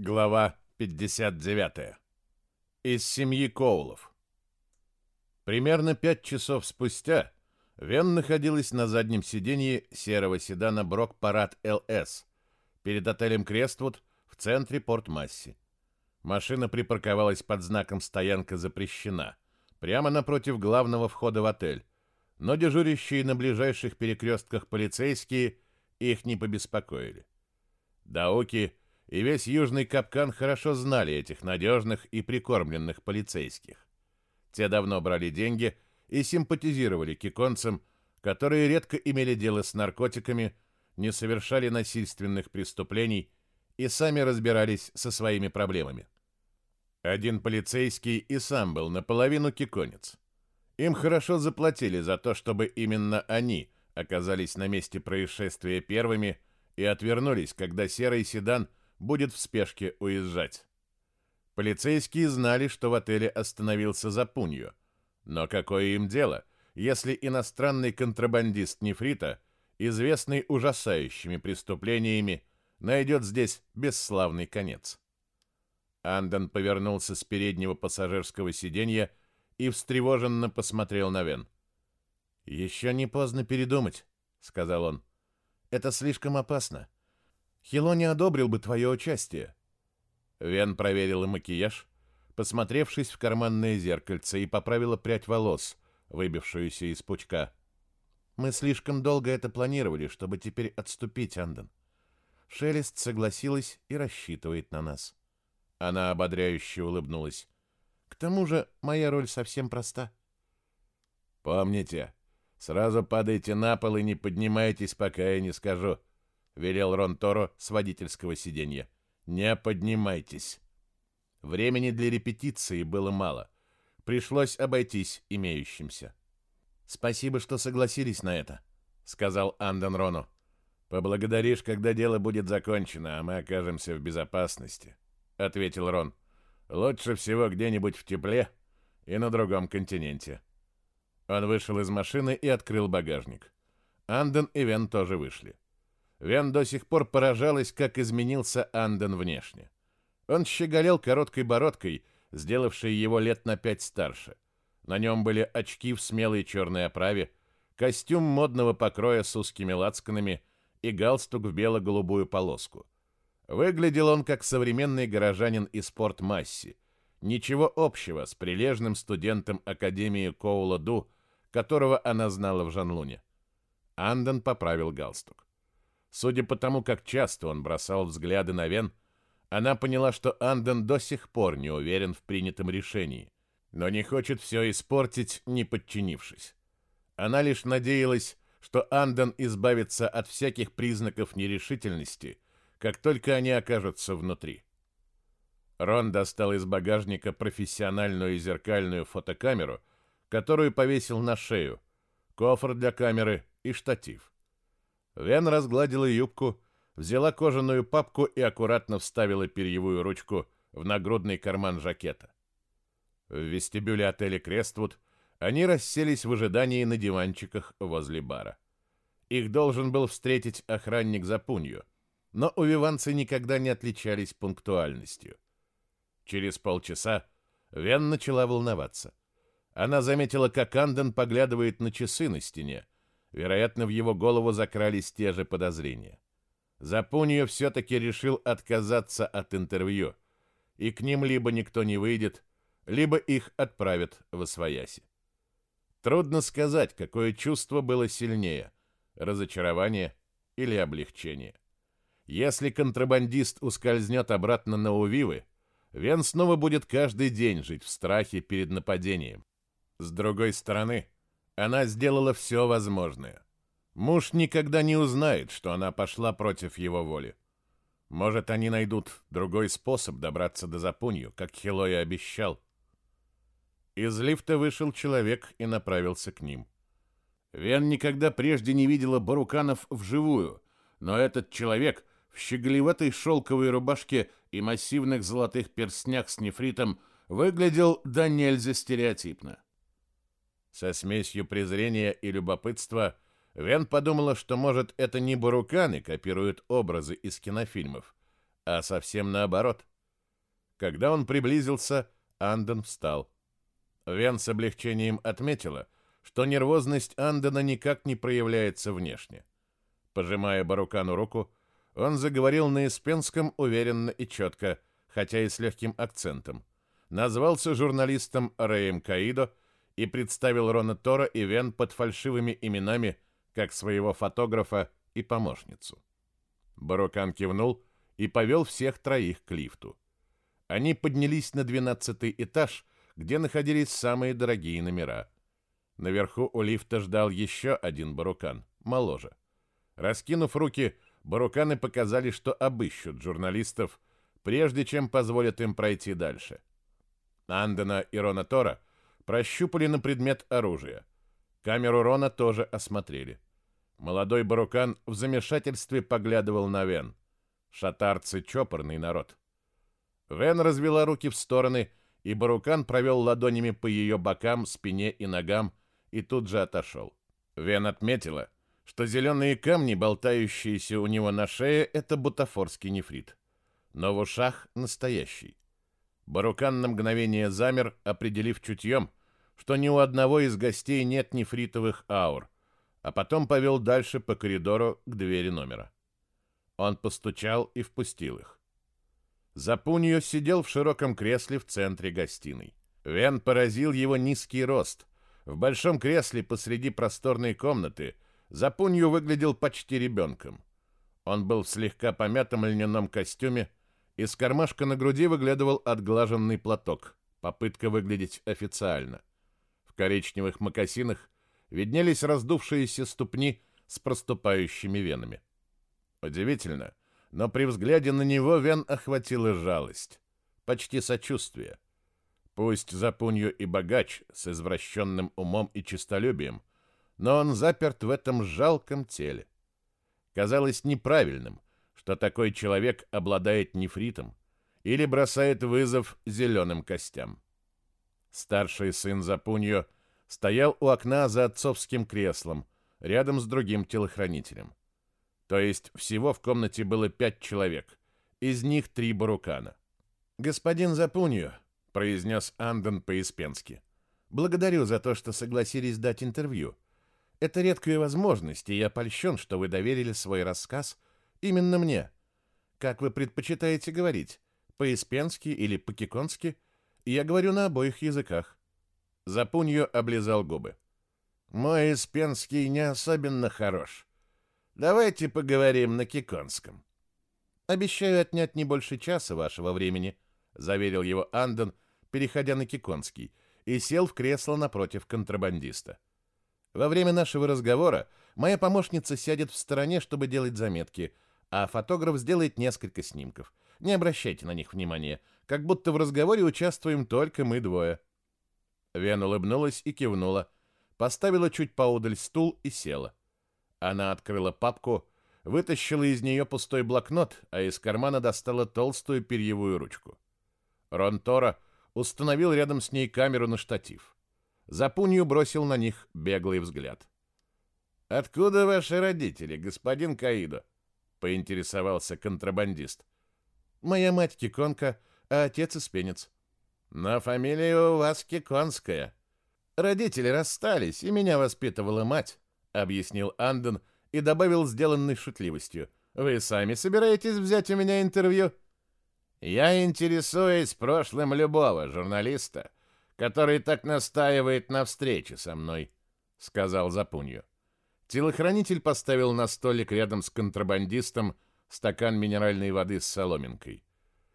Глава 59. Из семьи Коулов. Примерно пять часов спустя Вен находилась на заднем сиденье серого седана Брок Парад ЛС перед отелем Крествуд в центре Порт-Масси. Машина припарковалась под знаком «Стоянка запрещена», прямо напротив главного входа в отель, но дежурящие на ближайших перекрестках полицейские их не побеспокоили. Даоки – и весь южный капкан хорошо знали этих надежных и прикормленных полицейских. Те давно брали деньги и симпатизировали киконцам, которые редко имели дело с наркотиками, не совершали насильственных преступлений и сами разбирались со своими проблемами. Один полицейский и сам был наполовину киконец. Им хорошо заплатили за то, чтобы именно они оказались на месте происшествия первыми и отвернулись, когда серый седан – будет в спешке уезжать. Полицейские знали, что в отеле остановился Запуньо. Но какое им дело, если иностранный контрабандист нефрита, известный ужасающими преступлениями, найдет здесь бесславный конец? Андон повернулся с переднего пассажирского сиденья и встревоженно посмотрел на Вен. «Еще не поздно передумать», — сказал он. «Это слишком опасно. Хило не одобрил бы твое участие. Вен проверила макияж, посмотревшись в карманное зеркальце и поправила прядь волос, выбившуюся из пучка. Мы слишком долго это планировали, чтобы теперь отступить, Андон. Шелест согласилась и рассчитывает на нас. Она ободряюще улыбнулась. К тому же моя роль совсем проста. Помните, сразу падайте на пол и не поднимайтесь, пока я не скажу велел Рон Торо с водительского сиденья. Не поднимайтесь. Времени для репетиции было мало. Пришлось обойтись имеющимся. Спасибо, что согласились на это, сказал Андон Рону. Поблагодаришь, когда дело будет закончено, а мы окажемся в безопасности, ответил Рон. Лучше всего где-нибудь в тепле и на другом континенте. Он вышел из машины и открыл багажник. Андон и Вен тоже вышли. Вен до сих пор поражалась, как изменился Анден внешне. Он щеголел короткой бородкой, сделавшей его лет на пять старше. На нем были очки в смелой черной оправе, костюм модного покроя с узкими лацканами и галстук в бело-голубую полоску. Выглядел он как современный горожанин из Порт-Масси. Ничего общего с прилежным студентом Академии Коула-Ду, которого она знала в Жанлуне. Анден поправил галстук. Судя по тому, как часто он бросал взгляды на Вен, она поняла, что Анден до сих пор не уверен в принятом решении, но не хочет все испортить, не подчинившись. Она лишь надеялась, что Анден избавится от всяких признаков нерешительности, как только они окажутся внутри. Рон достал из багажника профессиональную зеркальную фотокамеру, которую повесил на шею, кофр для камеры и штатив. Вен разгладила юбку, взяла кожаную папку и аккуратно вставила перьевую ручку в нагрудный карман жакета. В вестибюле отеля Крествуд они расселись в ожидании на диванчиках возле бара. Их должен был встретить охранник за пунью, но увиванцы никогда не отличались пунктуальностью. Через полчаса Вен начала волноваться. Она заметила, как Анден поглядывает на часы на стене, Вероятно, в его голову закрались те же подозрения. Запуньо все-таки решил отказаться от интервью, и к ним либо никто не выйдет, либо их отправят в Освояси. Трудно сказать, какое чувство было сильнее – разочарование или облегчение. Если контрабандист ускользнет обратно на Увивы, Вен снова будет каждый день жить в страхе перед нападением. С другой стороны – она сделала все возможное. Муж никогда не узнает, что она пошла против его воли. Может, они найдут другой способ добраться до Запунью, как Хилой обещал. Из лифта вышел человек и направился к ним. Вен никогда прежде не видела баруканов вживую, но этот человек в щеголеватой шелковой рубашке и массивных золотых перстнях с нефритом выглядел до нельзя стереотипно. Со смесью презрения и любопытства Вен подумала, что, может, это не баруканы копируют образы из кинофильмов, а совсем наоборот. Когда он приблизился, Анден встал. Вен с облегчением отметила, что нервозность Андена никак не проявляется внешне. Пожимая Барукану руку, он заговорил на испенском уверенно и четко, хотя и с легким акцентом. Назвался журналистом Рэем Каидо и представил Рона Тора и Вен под фальшивыми именами, как своего фотографа и помощницу. Барукан кивнул и повел всех троих к лифту. Они поднялись на двенадцатый этаж, где находились самые дорогие номера. Наверху у лифта ждал еще один барукан, моложе. Раскинув руки, баруканы показали, что обыщут журналистов, прежде чем позволят им пройти дальше. Андена и Рона Тора прощупали на предмет оружия. Камеру Рона тоже осмотрели. Молодой барукан в замешательстве поглядывал на Вен. Шатарцы — чопорный народ. Вен развела руки в стороны, и барукан провел ладонями по ее бокам, спине и ногам, и тут же отошел. Вен отметила, что зеленые камни, болтающиеся у него на шее, это бутафорский нефрит. Но в ушах настоящий. Барукан на мгновение замер, определив чутьем, что ни у одного из гостей нет нефритовых аур — а потом повел дальше по коридору к двери номера. Он постучал и впустил их. Запуньо сидел в широком кресле в центре гостиной. Вен поразил его низкий рост. В большом кресле посреди просторной комнаты Запунью выглядел почти ребенком. Он был в слегка помятом льняном костюме, из кармашка на груди выглядывал отглаженный платок, попытка выглядеть официально. Коричневых мокасинах виднелись раздувшиеся ступни с проступающими венами. Удивительно, но при взгляде на него Вен охватила жалость, почти сочувствие. Пусть Запунью и богач с извращенным умом и честолюбием, но он заперт в этом жалком теле. Казалось неправильным, что такой человек обладает нефритом или бросает вызов зеленым костям. Старший сын Запунью — стоял у окна за отцовским креслом, рядом с другим телохранителем. То есть всего в комнате было пять человек, из них три барукана. «Господин Запунью», — произнес Андон по-испенски, — «благодарю за то, что согласились дать интервью. Это редкая возможность, и я польщен, что вы доверили свой рассказ именно мне. Как вы предпочитаете говорить, по-испенски или по-киконски? Я говорю на обоих языках. Запуньо облизал губы. «Мой испенский не особенно хорош. Давайте поговорим на киконском». «Обещаю отнять не больше часа вашего времени», — заверил его Андон, переходя на киконский, и сел в кресло напротив контрабандиста. «Во время нашего разговора моя помощница сядет в стороне, чтобы делать заметки, а фотограф сделает несколько снимков. Не обращайте на них внимания, как будто в разговоре участвуем только мы двое». Вен улыбнулась и кивнула, поставила чуть поодаль стул и села. Она открыла папку, вытащила из нее пустой блокнот, а из кармана достала толстую перьевую ручку. Рон Тора установил рядом с ней камеру на штатив. Запунью бросил на них беглый взгляд. «Откуда ваши родители, господин Каидо?» — поинтересовался контрабандист. «Моя мать Киконка, а отец испенец», но фамилия у вас Киконская. Родители расстались, и меня воспитывала мать, объяснил Анден и добавил сделанной шутливостью. Вы сами собираетесь взять у меня интервью? Я интересуюсь прошлым любого журналиста, который так настаивает на встрече со мной, сказал Запунью. Телохранитель поставил на столик рядом с контрабандистом стакан минеральной воды с соломинкой.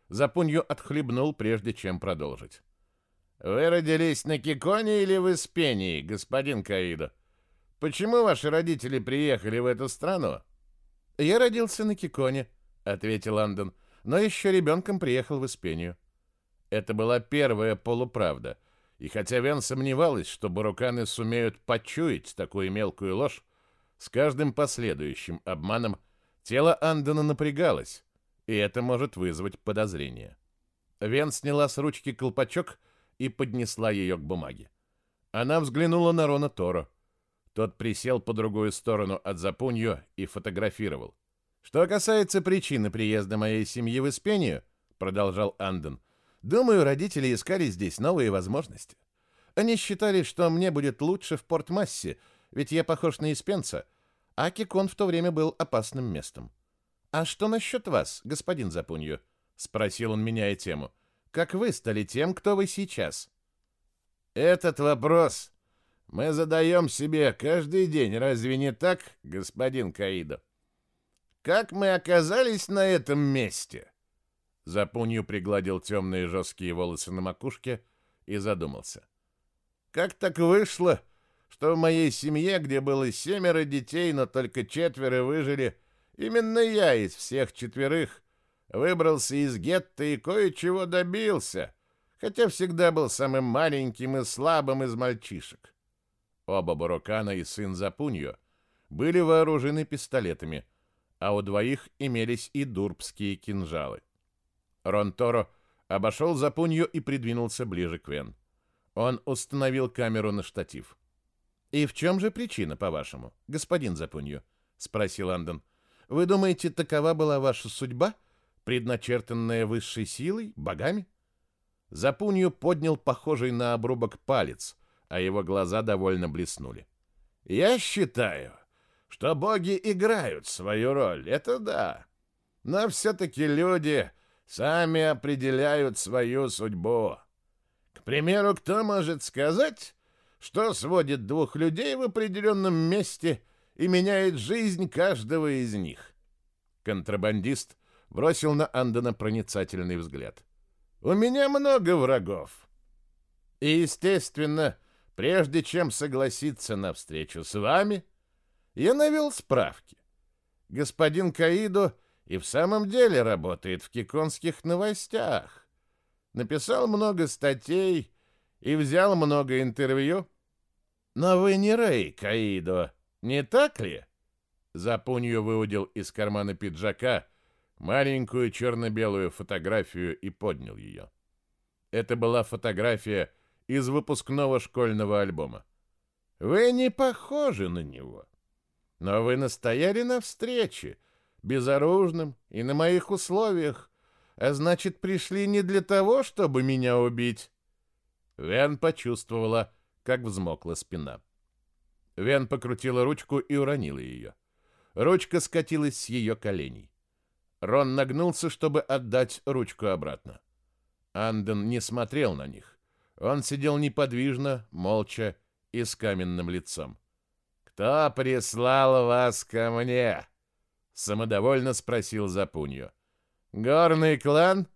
Запунью отхлебнул, прежде чем продолжить. «Вы родились на Киконе или в Испении, господин Каидо? Почему ваши родители приехали в эту страну?» «Я родился на Киконе», — ответил Андон, «но еще ребенком приехал в Испению». Это была первая полуправда, и хотя Вен сомневалась, что баруканы сумеют почуять такую мелкую ложь, с каждым последующим обманом тело Андона напрягалось, и это может вызвать подозрение. Вен сняла с ручки колпачок и поднесла ее к бумаге. Она взглянула на Рона Торо. Тот присел по другую сторону от Запуньо и фотографировал. Что касается причины приезда моей семьи в Испению, продолжал Анден, думаю, родители искали здесь новые возможности. Они считали, что мне будет лучше в Порт-Массе, ведь я похож на испенца, а Кикон в то время был опасным местом. «А что насчет вас, господин Запунью?» — спросил он, меняя тему. «Как вы стали тем, кто вы сейчас?» «Этот вопрос мы задаем себе каждый день, разве не так, господин Каидо? Как мы оказались на этом месте?» Запунью пригладил темные жесткие волосы на макушке и задумался. «Как так вышло, что в моей семье, где было семеро детей, но только четверо выжили, именно я из всех четверых выбрался из гетто и кое-чего добился, хотя всегда был самым маленьким и слабым из мальчишек?» Оба Барукана и сын Запуньо были вооружены пистолетами, а у двоих имелись и дурбские кинжалы. Рон Торо обошел Запунью и придвинулся ближе к Вен. Он установил камеру на штатив. «И в чем же причина, по-вашему, господин Запунью?» — спросил Андон. «Вы думаете, такова была ваша судьба, предначертанная высшей силой, богами?» Запунью поднял похожий на обрубок палец, а его глаза довольно блеснули. «Я считаю, что боги играют свою роль, это да. Но все-таки люди сами определяют свою судьбу. К примеру, кто может сказать, что сводит двух людей в определенном месте и меняет жизнь каждого из них? Контрабандист бросил на Андона проницательный взгляд. «У меня много врагов. И, естественно, прежде чем согласиться на встречу с вами, я навел справки. Господин Каидо и в самом деле работает в киконских новостях написал много статей и взял много интервью. Но вы не Рэй Каидо, не так ли? Запунью выудил из кармана пиджака маленькую черно-белую фотографию и поднял ее. Это была фотография из выпускного школьного альбома. Вы не похожи на него. Но вы настояли на встрече, безоружным и на моих условиях, а значит, пришли не для того, чтобы меня убить. Вен почувствовала, как взмокла спина. Вен покрутила ручку и уронила ее. Ручка скатилась с ее коленей. Рон нагнулся, чтобы отдать ручку обратно. Анден не смотрел на них. Он сидел неподвижно, молча и с каменным лицом. «Кто прислал вас ко мне?» — самодовольно спросил Запуньо. Горный клан?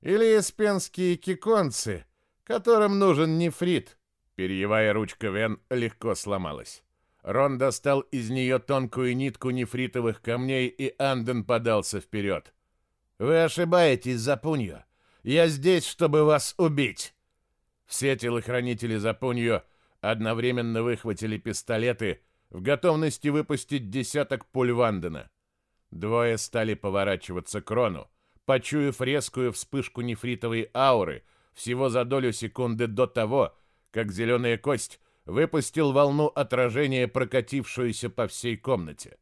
Или испенские киконцы, которым нужен нефрит? Перьевая ручка Вен легко сломалась. Рон достал из нее тонкую нитку нефритовых камней, и Анден подался вперед. «Вы ошибаетесь, Запуньо. Я здесь, чтобы вас убить!» Все телохранители Запуньо одновременно выхватили пистолеты в готовности выпустить десяток пуль Вандена. Двое стали поворачиваться к Рону, почуяв резкую вспышку нефритовой ауры всего за долю секунды до того, как зеленая кость выпустил волну отражения, прокатившуюся по всей комнате.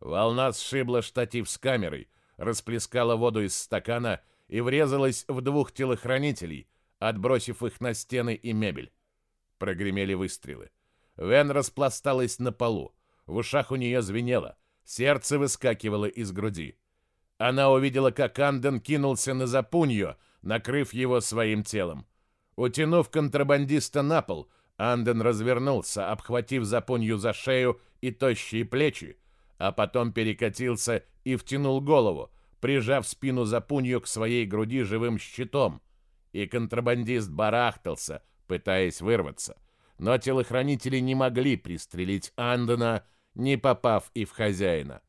Волна сшибла штатив с камерой, расплескала воду из стакана и врезалась в двух телохранителей, отбросив их на стены и мебель. Прогремели выстрелы. Вен распласталась на полу. В ушах у нее звенело. Сердце выскакивало из груди. Она увидела, как Анден кинулся на Запунью, накрыв его своим телом. Утянув контрабандиста на пол, Анден развернулся, обхватив Запунью за шею и тощие плечи, а потом перекатился и втянул голову, прижав спину Запунью к своей груди живым щитом. И контрабандист барахтался, пытаясь вырваться. Но телохранители не могли пристрелить Андена, не попав и в хозяина.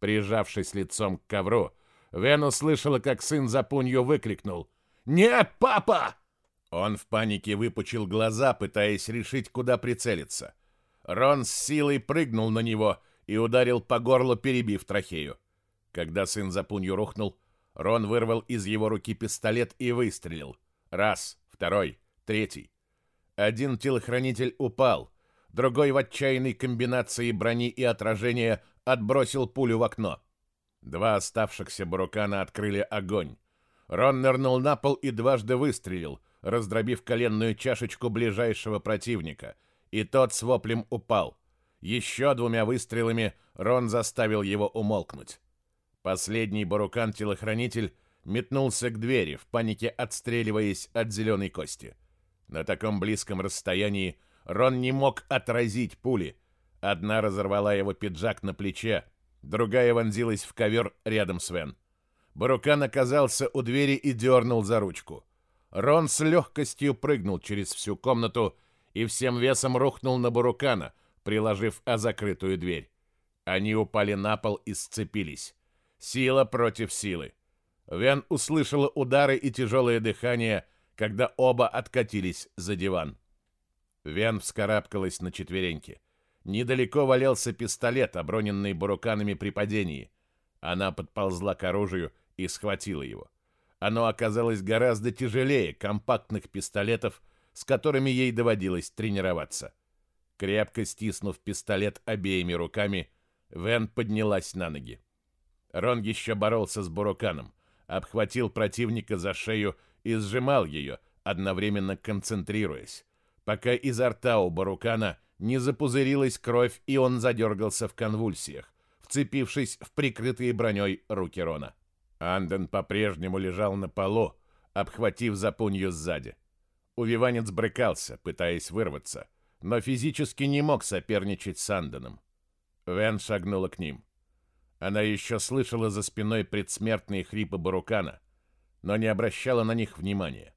Прижавшись лицом к ковру, Вен услышала, как сын Запунью выкрикнул «Нет, папа!» Он в панике выпучил глаза, пытаясь решить, куда прицелиться. Рон с силой прыгнул на него и ударил по горлу, перебив трахею. Когда сын Запунью рухнул, Рон вырвал из его руки пистолет и выстрелил. Раз, второй, третий. Один телохранитель упал, Другой в отчаянной комбинации брони и отражения отбросил пулю в окно. Два оставшихся бурукана открыли огонь. Рон нырнул на пол и дважды выстрелил, раздробив коленную чашечку ближайшего противника, и тот с воплем упал. Еще двумя выстрелами Рон заставил его умолкнуть. Последний бурукан-телохранитель метнулся к двери, в панике отстреливаясь от зеленой кости. На таком близком расстоянии Рон не мог отразить пули. Одна разорвала его пиджак на плече, другая вонзилась в ковер рядом с Вен. Барукан оказался у двери и дернул за ручку. Рон с легкостью прыгнул через всю комнату и всем весом рухнул на Барукана, приложив о закрытую дверь. Они упали на пол и сцепились. Сила против силы. Вен услышала удары и тяжелое дыхание, когда оба откатились за диван. Вен вскарабкалась на четвереньки. Недалеко валялся пистолет, оброненный буруканами при падении. Она подползла к оружию и схватила его. Оно оказалось гораздо тяжелее компактных пистолетов, с которыми ей доводилось тренироваться. Крепко стиснув пистолет обеими руками, Вен поднялась на ноги. Рон еще боролся с Буруканом, обхватил противника за шею и сжимал ее, одновременно концентрируясь, пока изо рта у Барукана не запузырилась кровь, и он задергался в конвульсиях, вцепившись в прикрытые броней руки Рона. Анден по-прежнему лежал на полу, обхватив запунью сзади. Увиванец брыкался, пытаясь вырваться, но физически не мог соперничать с Анденом. Вен шагнула к ним. Она еще слышала за спиной предсмертные хрипы Барукана, но не обращала на них внимания.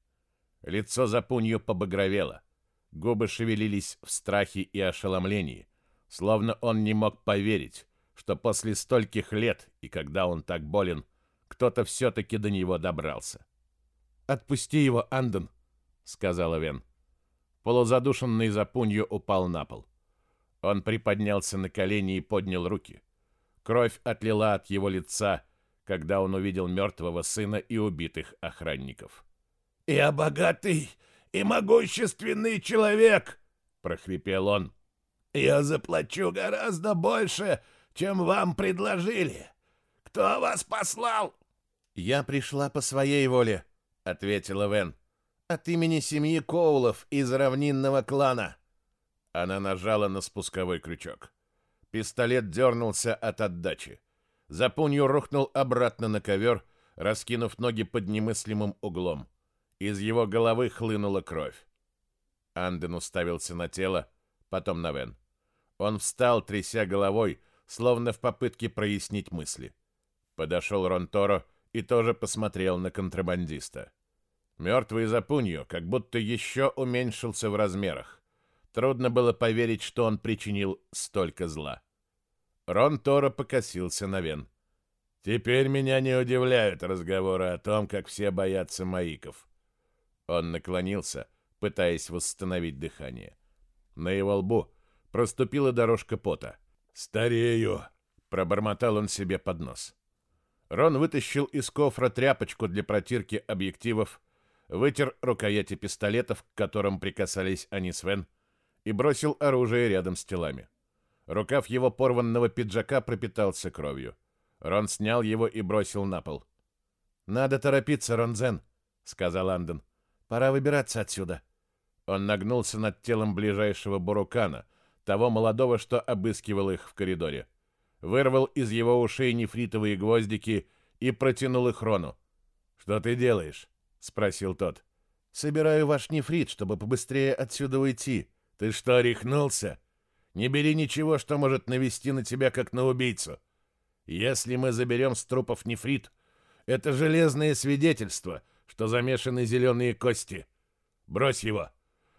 Лицо Запунью побагровело. Губы шевелились в страхе и ошеломлении, словно он не мог поверить, что после стольких лет и когда он так болен, кто-то все-таки до него добрался. «Отпусти его, Андон», — сказала Вен. Полузадушенный Запунью упал на пол. Он приподнялся на колени и поднял руки. Кровь отлила от его лица, когда он увидел мертвого сына и убитых охранников. «Я богатый и могущественный человек!» — прохрипел он. «Я заплачу гораздо больше, чем вам предложили. Кто вас послал?» «Я пришла по своей воле», — ответила Вен. «От имени семьи Коулов из равнинного клана». Она нажала на спусковой крючок. Пистолет дернулся от отдачи. Запунью рухнул обратно на ковер, раскинув ноги под немыслимым углом. Из его головы хлынула кровь. Анден уставился на тело, потом на Вен. Он встал, тряся головой, словно в попытке прояснить мысли. Подошел Ронторо и тоже посмотрел на контрабандиста. Мертвый Запуньо как будто еще уменьшился в размерах. Трудно было поверить, что он причинил столько зла. Рон Торо покосился на Вен. «Теперь меня не удивляют разговоры о том, как все боятся маиков». Он наклонился, пытаясь восстановить дыхание. На его лбу проступила дорожка пота. «Старею!» — пробормотал он себе под нос. Рон вытащил из кофра тряпочку для протирки объективов, вытер рукояти пистолетов, к которым прикасались они с Вен, и бросил оружие рядом с телами. Рукав его порванного пиджака пропитался кровью. Рон снял его и бросил на пол. «Надо торопиться, Ронзен», — сказал Анден. «Пора выбираться отсюда». Он нагнулся над телом ближайшего бурукана, того молодого, что обыскивал их в коридоре. Вырвал из его ушей нефритовые гвоздики и протянул их Рону. «Что ты делаешь?» — спросил тот. «Собираю ваш нефрит, чтобы побыстрее отсюда уйти», ты что, рехнулся? Не бери ничего, что может навести на тебя, как на убийцу. Если мы заберем с трупов нефрит, это железное свидетельство, что замешаны зеленые кости. Брось его.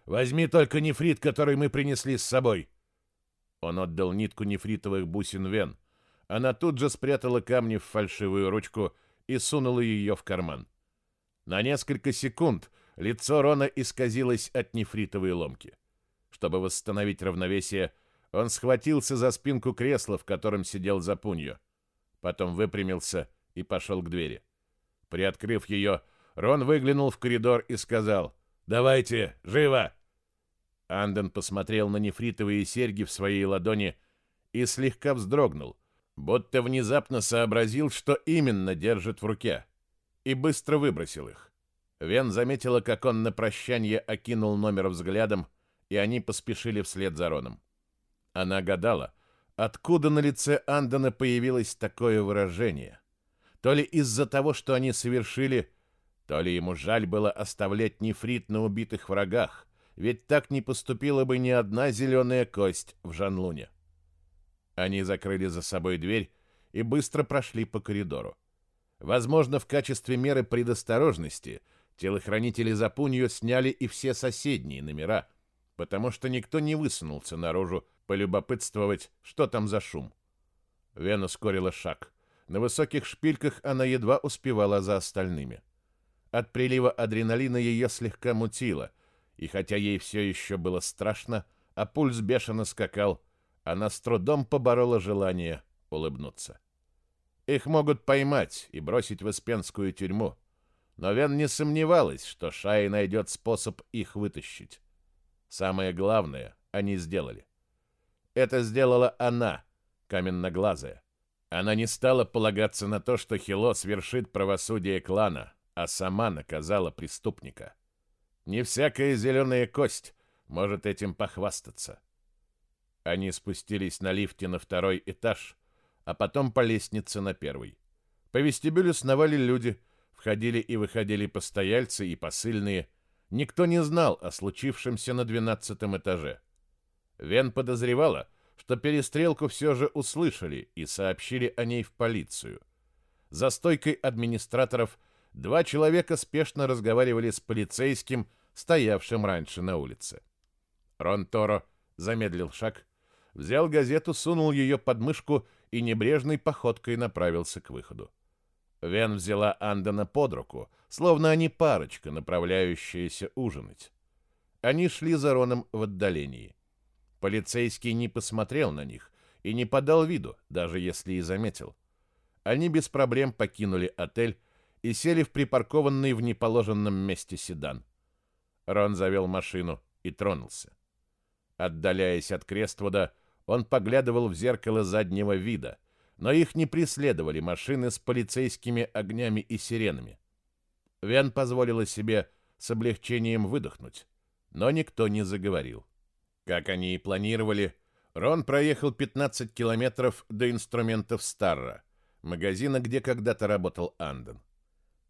Возьми только нефрит, который мы принесли с собой. Он отдал нитку нефритовых бусин Вен. Она тут же спрятала камни в фальшивую ручку и сунула ее в карман. На несколько секунд лицо Рона исказилось от нефритовой ломки. Чтобы восстановить равновесие, он схватился за спинку кресла, в котором сидел Запуньо. Потом выпрямился и пошел к двери. Приоткрыв ее, Рон выглянул в коридор и сказал «Давайте, живо!» Анден посмотрел на нефритовые серьги в своей ладони и слегка вздрогнул, будто внезапно сообразил, что именно держит в руке, и быстро выбросил их. Вен заметила, как он на прощание окинул номер взглядом, и они поспешили вслед за Роном. Она гадала, откуда на лице Андона появилось такое выражение. То ли из-за того, что они совершили, то ли ему жаль было оставлять нефрит на убитых врагах, ведь так не поступила бы ни одна зеленая кость в Жанлуне. Они закрыли за собой дверь и быстро прошли по коридору. Возможно, в качестве меры предосторожности телохранители Запунью сняли и все соседние номера, потому что никто не высунулся наружу полюбопытствовать, что там за шум. Вена ускорила шаг. На высоких шпильках она едва успевала за остальными. От прилива адреналина ее слегка мутило, и хотя ей все еще было страшно, а пульс бешено скакал, она с трудом поборола желание улыбнуться. Их могут поймать и бросить в Испенскую тюрьму, но Вен не сомневалась, что Шай найдет способ их вытащить. Самое главное они сделали. Это сделала она, каменноглазая. Она не стала полагаться на то, что Хило свершит правосудие клана, а сама наказала преступника. Не всякая зеленая кость может этим похвастаться. Они спустились на лифте на второй этаж, а потом по лестнице на первый. По вестибюлю сновали люди, входили и выходили постояльцы и посыльные. Никто не знал о случившемся на двенадцатом этаже. Вен подозревала, что перестрелку все же услышали и сообщили о ней в полицию. За стойкой администраторов два человека спешно разговаривали с полицейским, стоявшим раньше на улице. Рон Торо замедлил шаг, взял газету, сунул ее под мышку и небрежной походкой направился к выходу. Вен взяла Андона под руку, словно они парочка, направляющаяся ужинать. Они шли за Роном в отдалении. Полицейский не посмотрел на них и не подал виду, даже если и заметил. Они без проблем покинули отель и сели в припаркованный в неположенном месте седан. Рон завел машину и тронулся. Отдаляясь от Крествуда, он поглядывал в зеркало заднего вида, но их не преследовали машины с полицейскими огнями и сиренами. Вен позволила себе с облегчением выдохнуть, но никто не заговорил. Как они и планировали, Рон проехал 15 километров до инструментов Старра, магазина, где когда-то работал Анден.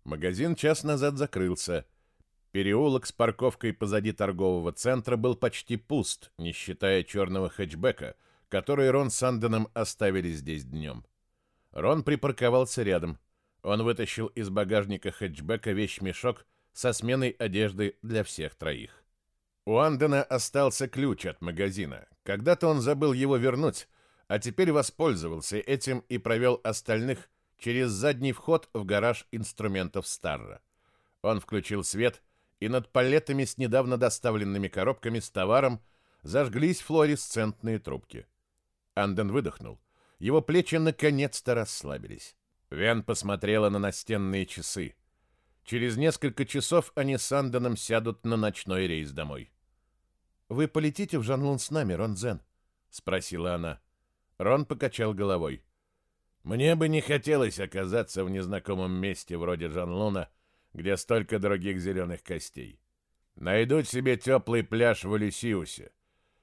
Магазин час назад закрылся. Переулок с парковкой позади торгового центра был почти пуст, не считая черного хэтчбека, который Рон с Анденом оставили здесь днем. Рон припарковался рядом. Он вытащил из багажника хэтчбека вещмешок со сменой одежды для всех троих. У Андена остался ключ от магазина. Когда-то он забыл его вернуть, а теперь воспользовался этим и провел остальных через задний вход в гараж инструментов Старра. Он включил свет, и над палетами с недавно доставленными коробками с товаром зажглись флуоресцентные трубки. Анден выдохнул. Его плечи наконец-то расслабились. Вен посмотрела на настенные часы. Через несколько часов они с Анденом сядут на ночной рейс домой. «Вы полетите в Жанлун с нами, Рон Дзен?» — спросила она. Рон покачал головой. «Мне бы не хотелось оказаться в незнакомом месте вроде Жанлуна, где столько других зеленых костей. Найдут себе теплый пляж в Улисиусе.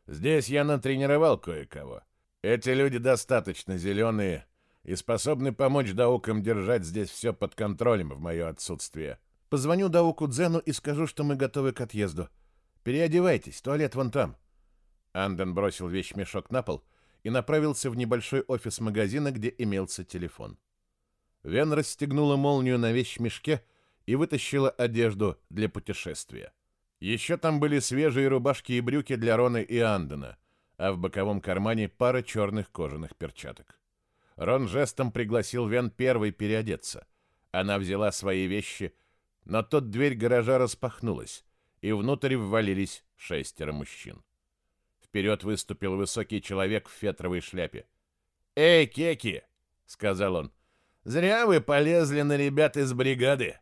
Здесь я натренировал кое-кого. Эти люди достаточно зеленые и способны помочь Даукам держать здесь все под контролем в мое отсутствие. Позвоню Дауку Дзену и скажу, что мы готовы к отъезду», Переодевайтесь, туалет вон там. Анден бросил вещмешок на пол и направился в небольшой офис магазина, где имелся телефон. Вен расстегнула молнию на вещмешке и вытащила одежду для путешествия. Еще там были свежие рубашки и брюки для Рона и Андена, а в боковом кармане пара черных кожаных перчаток. Рон жестом пригласил Вен первой переодеться. Она взяла свои вещи, но тут дверь гаража распахнулась, и внутрь ввалились шестеро мужчин. Вперед выступил высокий человек в фетровой шляпе. «Эй, кеки!» — сказал он. «Зря вы полезли на ребят из бригады!»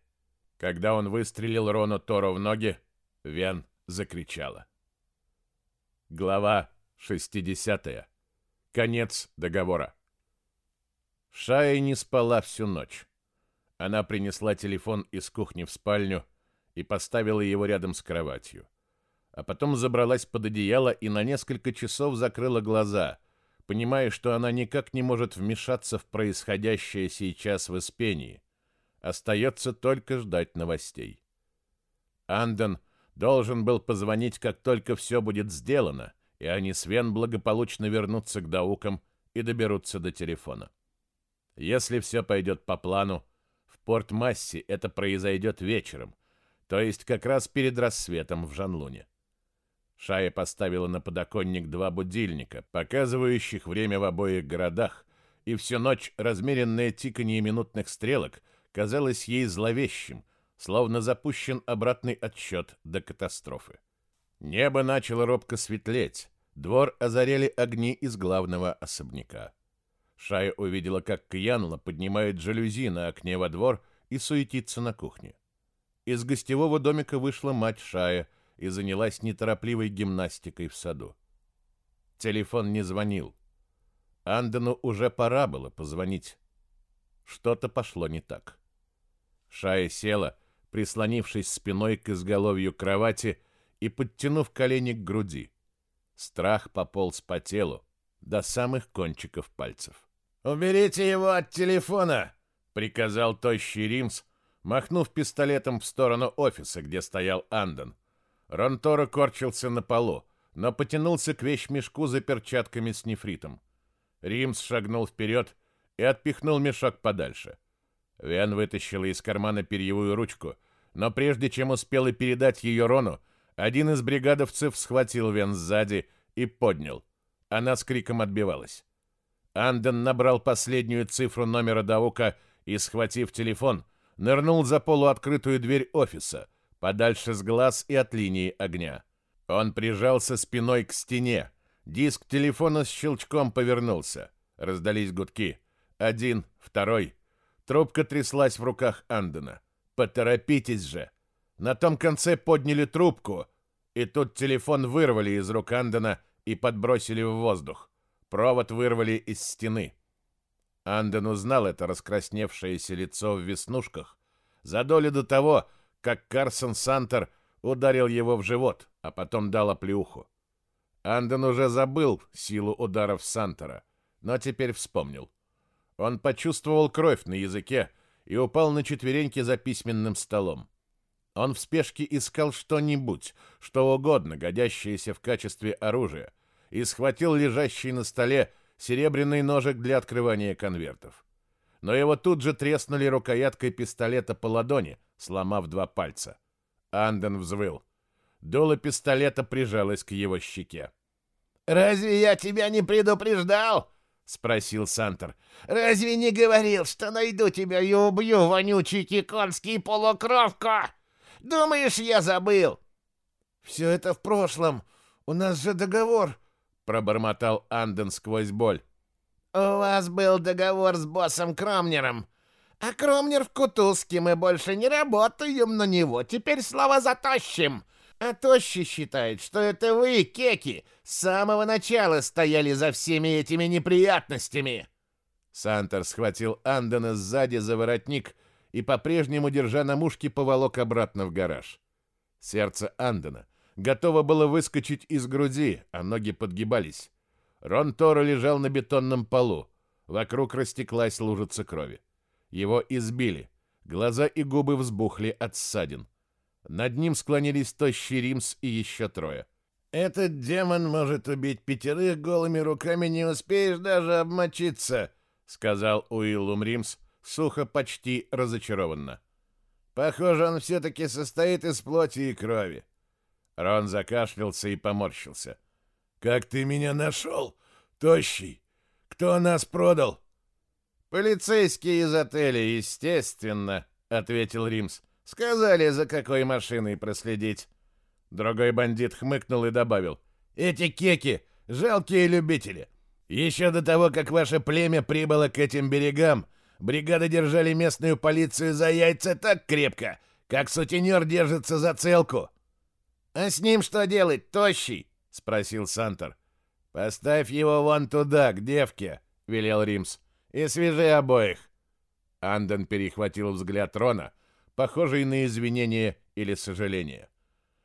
Когда он выстрелил Рону Торо в ноги, Вен закричала. Глава 60. Конец договора. Шая не спала всю ночь. Она принесла телефон из кухни в спальню и поставила его рядом с кроватью. А потом забралась под одеяло и на несколько часов закрыла глаза, понимая, что она никак не может вмешаться в происходящее сейчас в Испении. Остается только ждать новостей. Анден должен был позвонить, как только все будет сделано, и они с Вен благополучно вернутся к Даукам и доберутся до телефона. Если все пойдет по плану, в Порт-Массе это произойдет вечером, то есть как раз перед рассветом в Жанлуне. Шая поставила на подоконник два будильника, показывающих время в обоих городах, и всю ночь размеренное тиканье минутных стрелок казалось ей зловещим, словно запущен обратный отсчет до катастрофы. Небо начало робко светлеть, двор озарели огни из главного особняка. Шая увидела, как Кьянла поднимает жалюзи на окне во двор и суетится на кухне. Из гостевого домика вышла мать Шая и занялась неторопливой гимнастикой в саду. Телефон не звонил. Андену уже пора было позвонить. Что-то пошло не так. Шая села, прислонившись спиной к изголовью кровати и подтянув колени к груди. Страх пополз по телу до самых кончиков пальцев. «Уберите его от телефона!» — приказал тощий Римс, махнув пистолетом в сторону офиса, где стоял Андон. Ронторо корчился на полу, но потянулся к вещмешку за перчатками с нефритом. Римс шагнул вперед и отпихнул мешок подальше. Вен вытащила из кармана перьевую ручку, но прежде чем успела передать ее Рону, один из бригадовцев схватил Вен сзади и поднял. Она с криком отбивалась. Анден набрал последнюю цифру номера Даука и, схватив телефон, нырнул за полуоткрытую дверь офиса, подальше с глаз и от линии огня. Он прижался спиной к стене. Диск телефона с щелчком повернулся. Раздались гудки. Один, второй. Трубка тряслась в руках Андена. «Поторопитесь же!» На том конце подняли трубку, и тут телефон вырвали из рук Андена и подбросили в воздух. Провод вырвали из стены. Анден узнал это раскрасневшееся лицо в веснушках за долю до того, как Карсон Сантер ударил его в живот, а потом дал оплеуху. Анден уже забыл силу ударов Сантера, но теперь вспомнил. Он почувствовал кровь на языке и упал на четвереньки за письменным столом. Он в спешке искал что-нибудь, что угодно, годящееся в качестве оружия, и схватил лежащий на столе серебряный ножик для открывания конвертов. Но его тут же треснули рукояткой пистолета по ладони, сломав два пальца. Анден взвыл. Дуло пистолета прижалось к его щеке. «Разве я тебя не предупреждал?» — спросил Сантер. «Разве не говорил, что найду тебя и убью, вонючий киконский полукровка? Думаешь, я забыл?» «Все это в прошлом. У нас же договор», — пробормотал Анден сквозь боль. «У вас был договор с боссом Кромнером. А Кромнер в Кутузке мы больше не работаем на него. Теперь слово за тощим. А Тощий считает, что это вы, кеки, с самого начала стояли за всеми этими неприятностями. Сантер схватил Андена сзади за воротник и, по-прежнему, держа на мушке, поволок обратно в гараж. Сердце Андена готово было выскочить из груди, а ноги подгибались. Рон Торо лежал на бетонном полу. Вокруг растеклась лужица крови. Его избили. Глаза и губы взбухли от ссадин. Над ним склонились тощий Римс и еще трое. «Этот демон может убить пятерых голыми руками, не успеешь даже обмочиться», — сказал Уиллум Римс, сухо, почти разочарованно. «Похоже, он все-таки состоит из плоти и крови». Рон закашлялся и поморщился. «Как ты меня нашел, тощий? Кто нас продал?» «Полицейские из отеля, естественно», — ответил Римс. Сказали, за какой машиной проследить. Другой бандит хмыкнул и добавил. Эти кеки — жалкие любители. Еще до того, как ваше племя прибыло к этим берегам, бригады держали местную полицию за яйца так крепко, как сутенер держится за целку. «А с ним что делать, тощий?» — спросил Сантор. «Поставь его вон туда, к девке», — велел Римс. И свяжи обоих. Анден перехватил взгляд Рона, похожий на извинение или сожаление.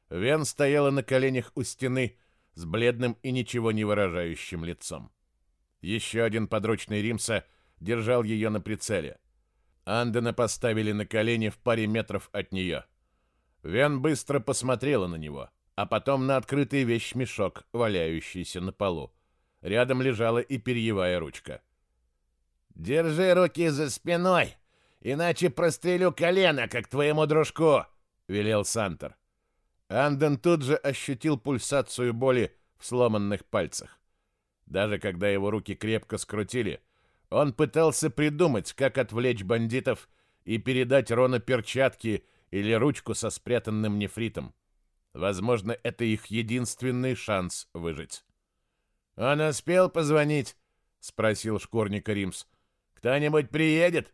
Вен стояла на коленях у стены с бледным и ничего не выражающим лицом. Еще один подручный Римса держал ее на прицеле. Андена поставили на колени в паре метров от нее. Вен быстро посмотрела на него, а потом на открытый вещмешок, валяющийся на полу. Рядом лежала и перьевая ручка. «Держи руки за спиной, иначе прострелю колено, как твоему дружку!» — велел Сантер. Анден тут же ощутил пульсацию боли в сломанных пальцах. Даже когда его руки крепко скрутили, он пытался придумать, как отвлечь бандитов и передать Рона перчатки или ручку со спрятанным нефритом. Возможно, это их единственный шанс выжить. «Он успел позвонить?» — спросил шкурника Римс. «Кто-нибудь приедет?»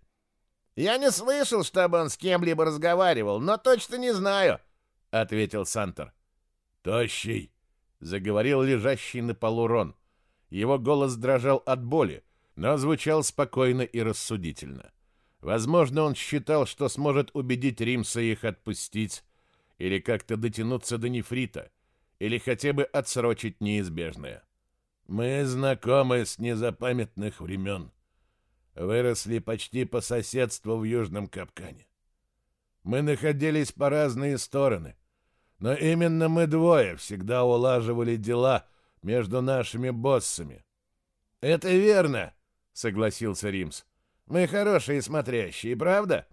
«Я не слышал, чтобы он с кем-либо разговаривал, но точно не знаю», — ответил Сантер. «Тощий», — заговорил лежащий на полу Рон. Его голос дрожал от боли, но звучал спокойно и рассудительно. Возможно, он считал, что сможет убедить Римса их отпустить, или как-то дотянуться до нефрита, или хотя бы отсрочить неизбежное. Мы знакомы с незапамятных времен. Выросли почти по соседству в Южном Капкане. Мы находились по разные стороны, но именно мы двое всегда улаживали дела между нашими боссами. «Это верно», — согласился Римс. «Мы хорошие смотрящие, правда?»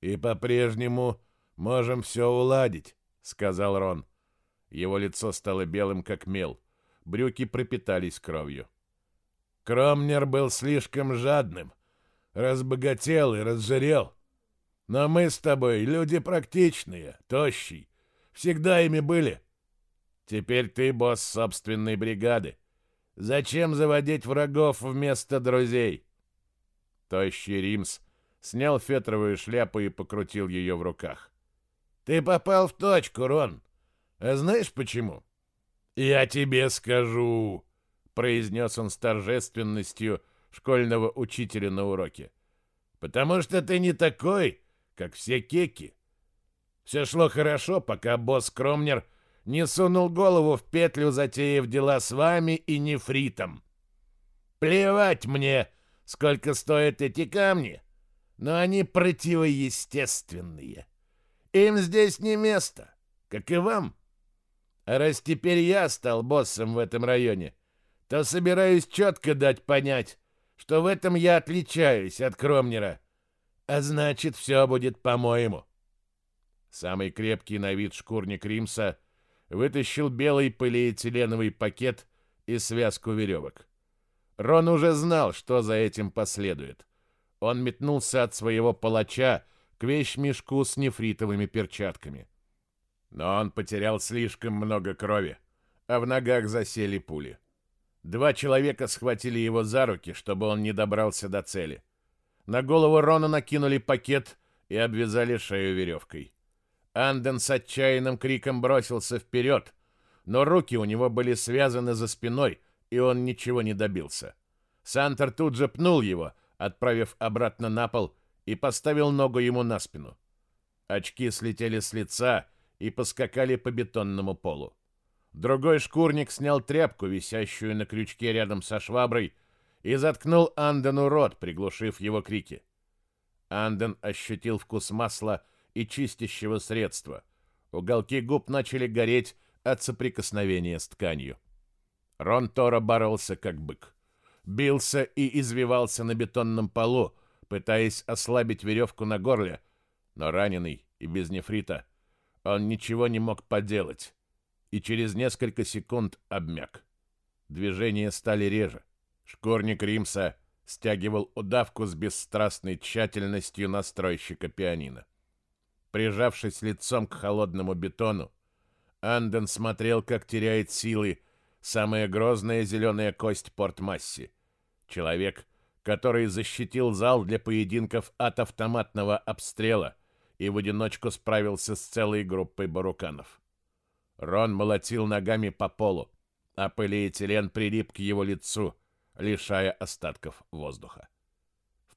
«И по-прежнему можем все уладить», — сказал Рон. Его лицо стало белым, как мел брюки пропитались кровью. Кромнер был слишком жадным, разбогател и разжирел. Но мы с тобой люди практичные, тощий, всегда ими были. Теперь ты босс собственной бригады. Зачем заводить врагов вместо друзей? Тощий Римс снял фетровую шляпу и покрутил ее в руках. Ты попал в точку, Рон. А знаешь почему? «Я тебе скажу», — произнес он с торжественностью школьного учителя на уроке. «Потому что ты не такой, как все кеки. Все шло хорошо, пока босс Кромнер не сунул голову в петлю, затеяв дела с вами и нефритом. Плевать мне, сколько стоят эти камни, но они противоестественные. Им здесь не место, как и вам». А раз теперь я стал боссом в этом районе, то собираюсь четко дать понять, что в этом я отличаюсь от Кромнера. А значит, все будет по-моему. Самый крепкий на вид шкурник Римса вытащил белый полиэтиленовый пакет и связку веревок. Рон уже знал, что за этим последует. Он метнулся от своего палача к вещмешку с нефритовыми перчатками. Но он потерял слишком много крови, а в ногах засели пули. Два человека схватили его за руки, чтобы он не добрался до цели. На голову Рона накинули пакет и обвязали шею веревкой. Анден с отчаянным криком бросился вперед, но руки у него были связаны за спиной, и он ничего не добился. Сантер тут же пнул его, отправив обратно на пол, и поставил ногу ему на спину. Очки слетели с лица, и поскакали по бетонному полу. Другой шкурник снял тряпку, висящую на крючке рядом со шваброй, и заткнул Андену рот, приглушив его крики. Анден ощутил вкус масла и чистящего средства. Уголки губ начали гореть от соприкосновения с тканью. Рон Тора боролся как бык. Бился и извивался на бетонном полу, пытаясь ослабить веревку на горле, но раненый и без нефрита он ничего не мог поделать и через несколько секунд обмяк. Движения стали реже. Шкурник Римса стягивал удавку с бесстрастной тщательностью настройщика пианино. Прижавшись лицом к холодному бетону, Анден смотрел, как теряет силы самая грозная зеленая кость Портмасси. Человек, который защитил зал для поединков от автоматного обстрела — и в одиночку справился с целой группой баруканов. Рон молотил ногами по полу, а полиэтилен прилип к его лицу, лишая остатков воздуха.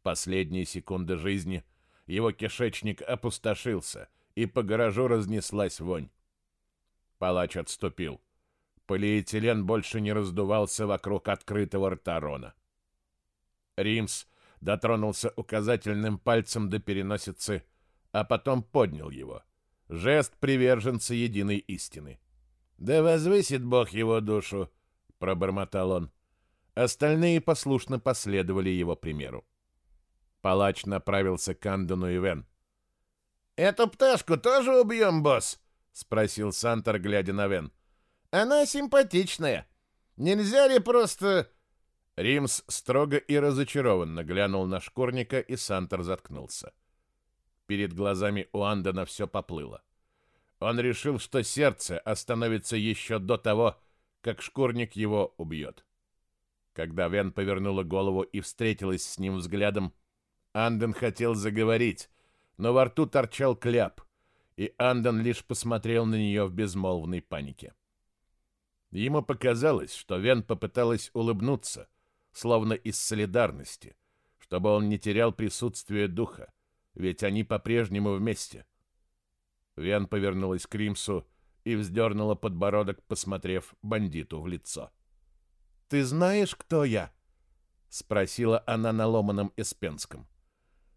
последние секунды жизни его кишечник опустошился, и по гаражу разнеслась вонь. Палач отступил. Полиэтилен больше не раздувался вокруг открытого рта Рона. Римс дотронулся указательным пальцем до переносицы, а потом поднял его. Жест приверженца единой истины. «Да возвысит Бог его душу!» — пробормотал он. Остальные послушно последовали его примеру. Палач направился к Андону и Вен. «Эту пташку тоже убьем, босс?» — спросил Сантор, глядя на Вен. «Она симпатичная. Нельзя ли просто...» Римс строго и разочарованно глянул на шкурника, и Сантор заткнулся. Перед глазами у Андона все поплыло. Он решил, что сердце остановится еще до того, как шкурник его убьет. Когда Вен повернула голову и встретилась с ним взглядом, Анден хотел заговорить, но во рту торчал кляп, и Анден лишь посмотрел на нее в безмолвной панике. Ему показалось, что Вен попыталась улыбнуться, словно из солидарности, чтобы он не терял присутствие духа, ведь они по-прежнему вместе. Вен повернулась к Римсу и вздернула подбородок, посмотрев бандиту в лицо. «Ты знаешь, кто я?» — спросила она на ломаном эспенском.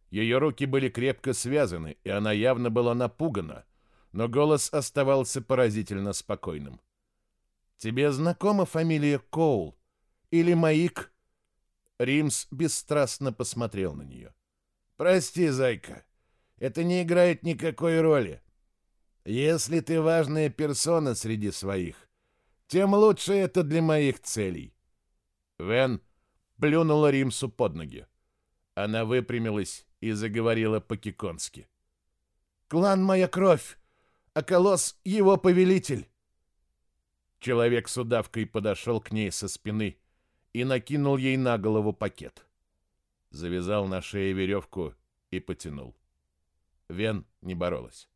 Ее руки были крепко связаны, и она явно была напугана, но голос оставался поразительно спокойным. «Тебе знакома фамилия Коул? Или Маик?» Римс бесстрастно посмотрел на нее. «Прости, зайка, это не играет никакой роли. Если ты важная персона среди своих, тем лучше это для моих целей». Вен плюнула Римсу под ноги. Она выпрямилась и заговорила по-киконски. «Клан — моя кровь, а колосс — его повелитель!» Человек с удавкой подошел к ней со спины и накинул ей на голову пакет. Завязал на шее веревку и потянул. Вен не боролась.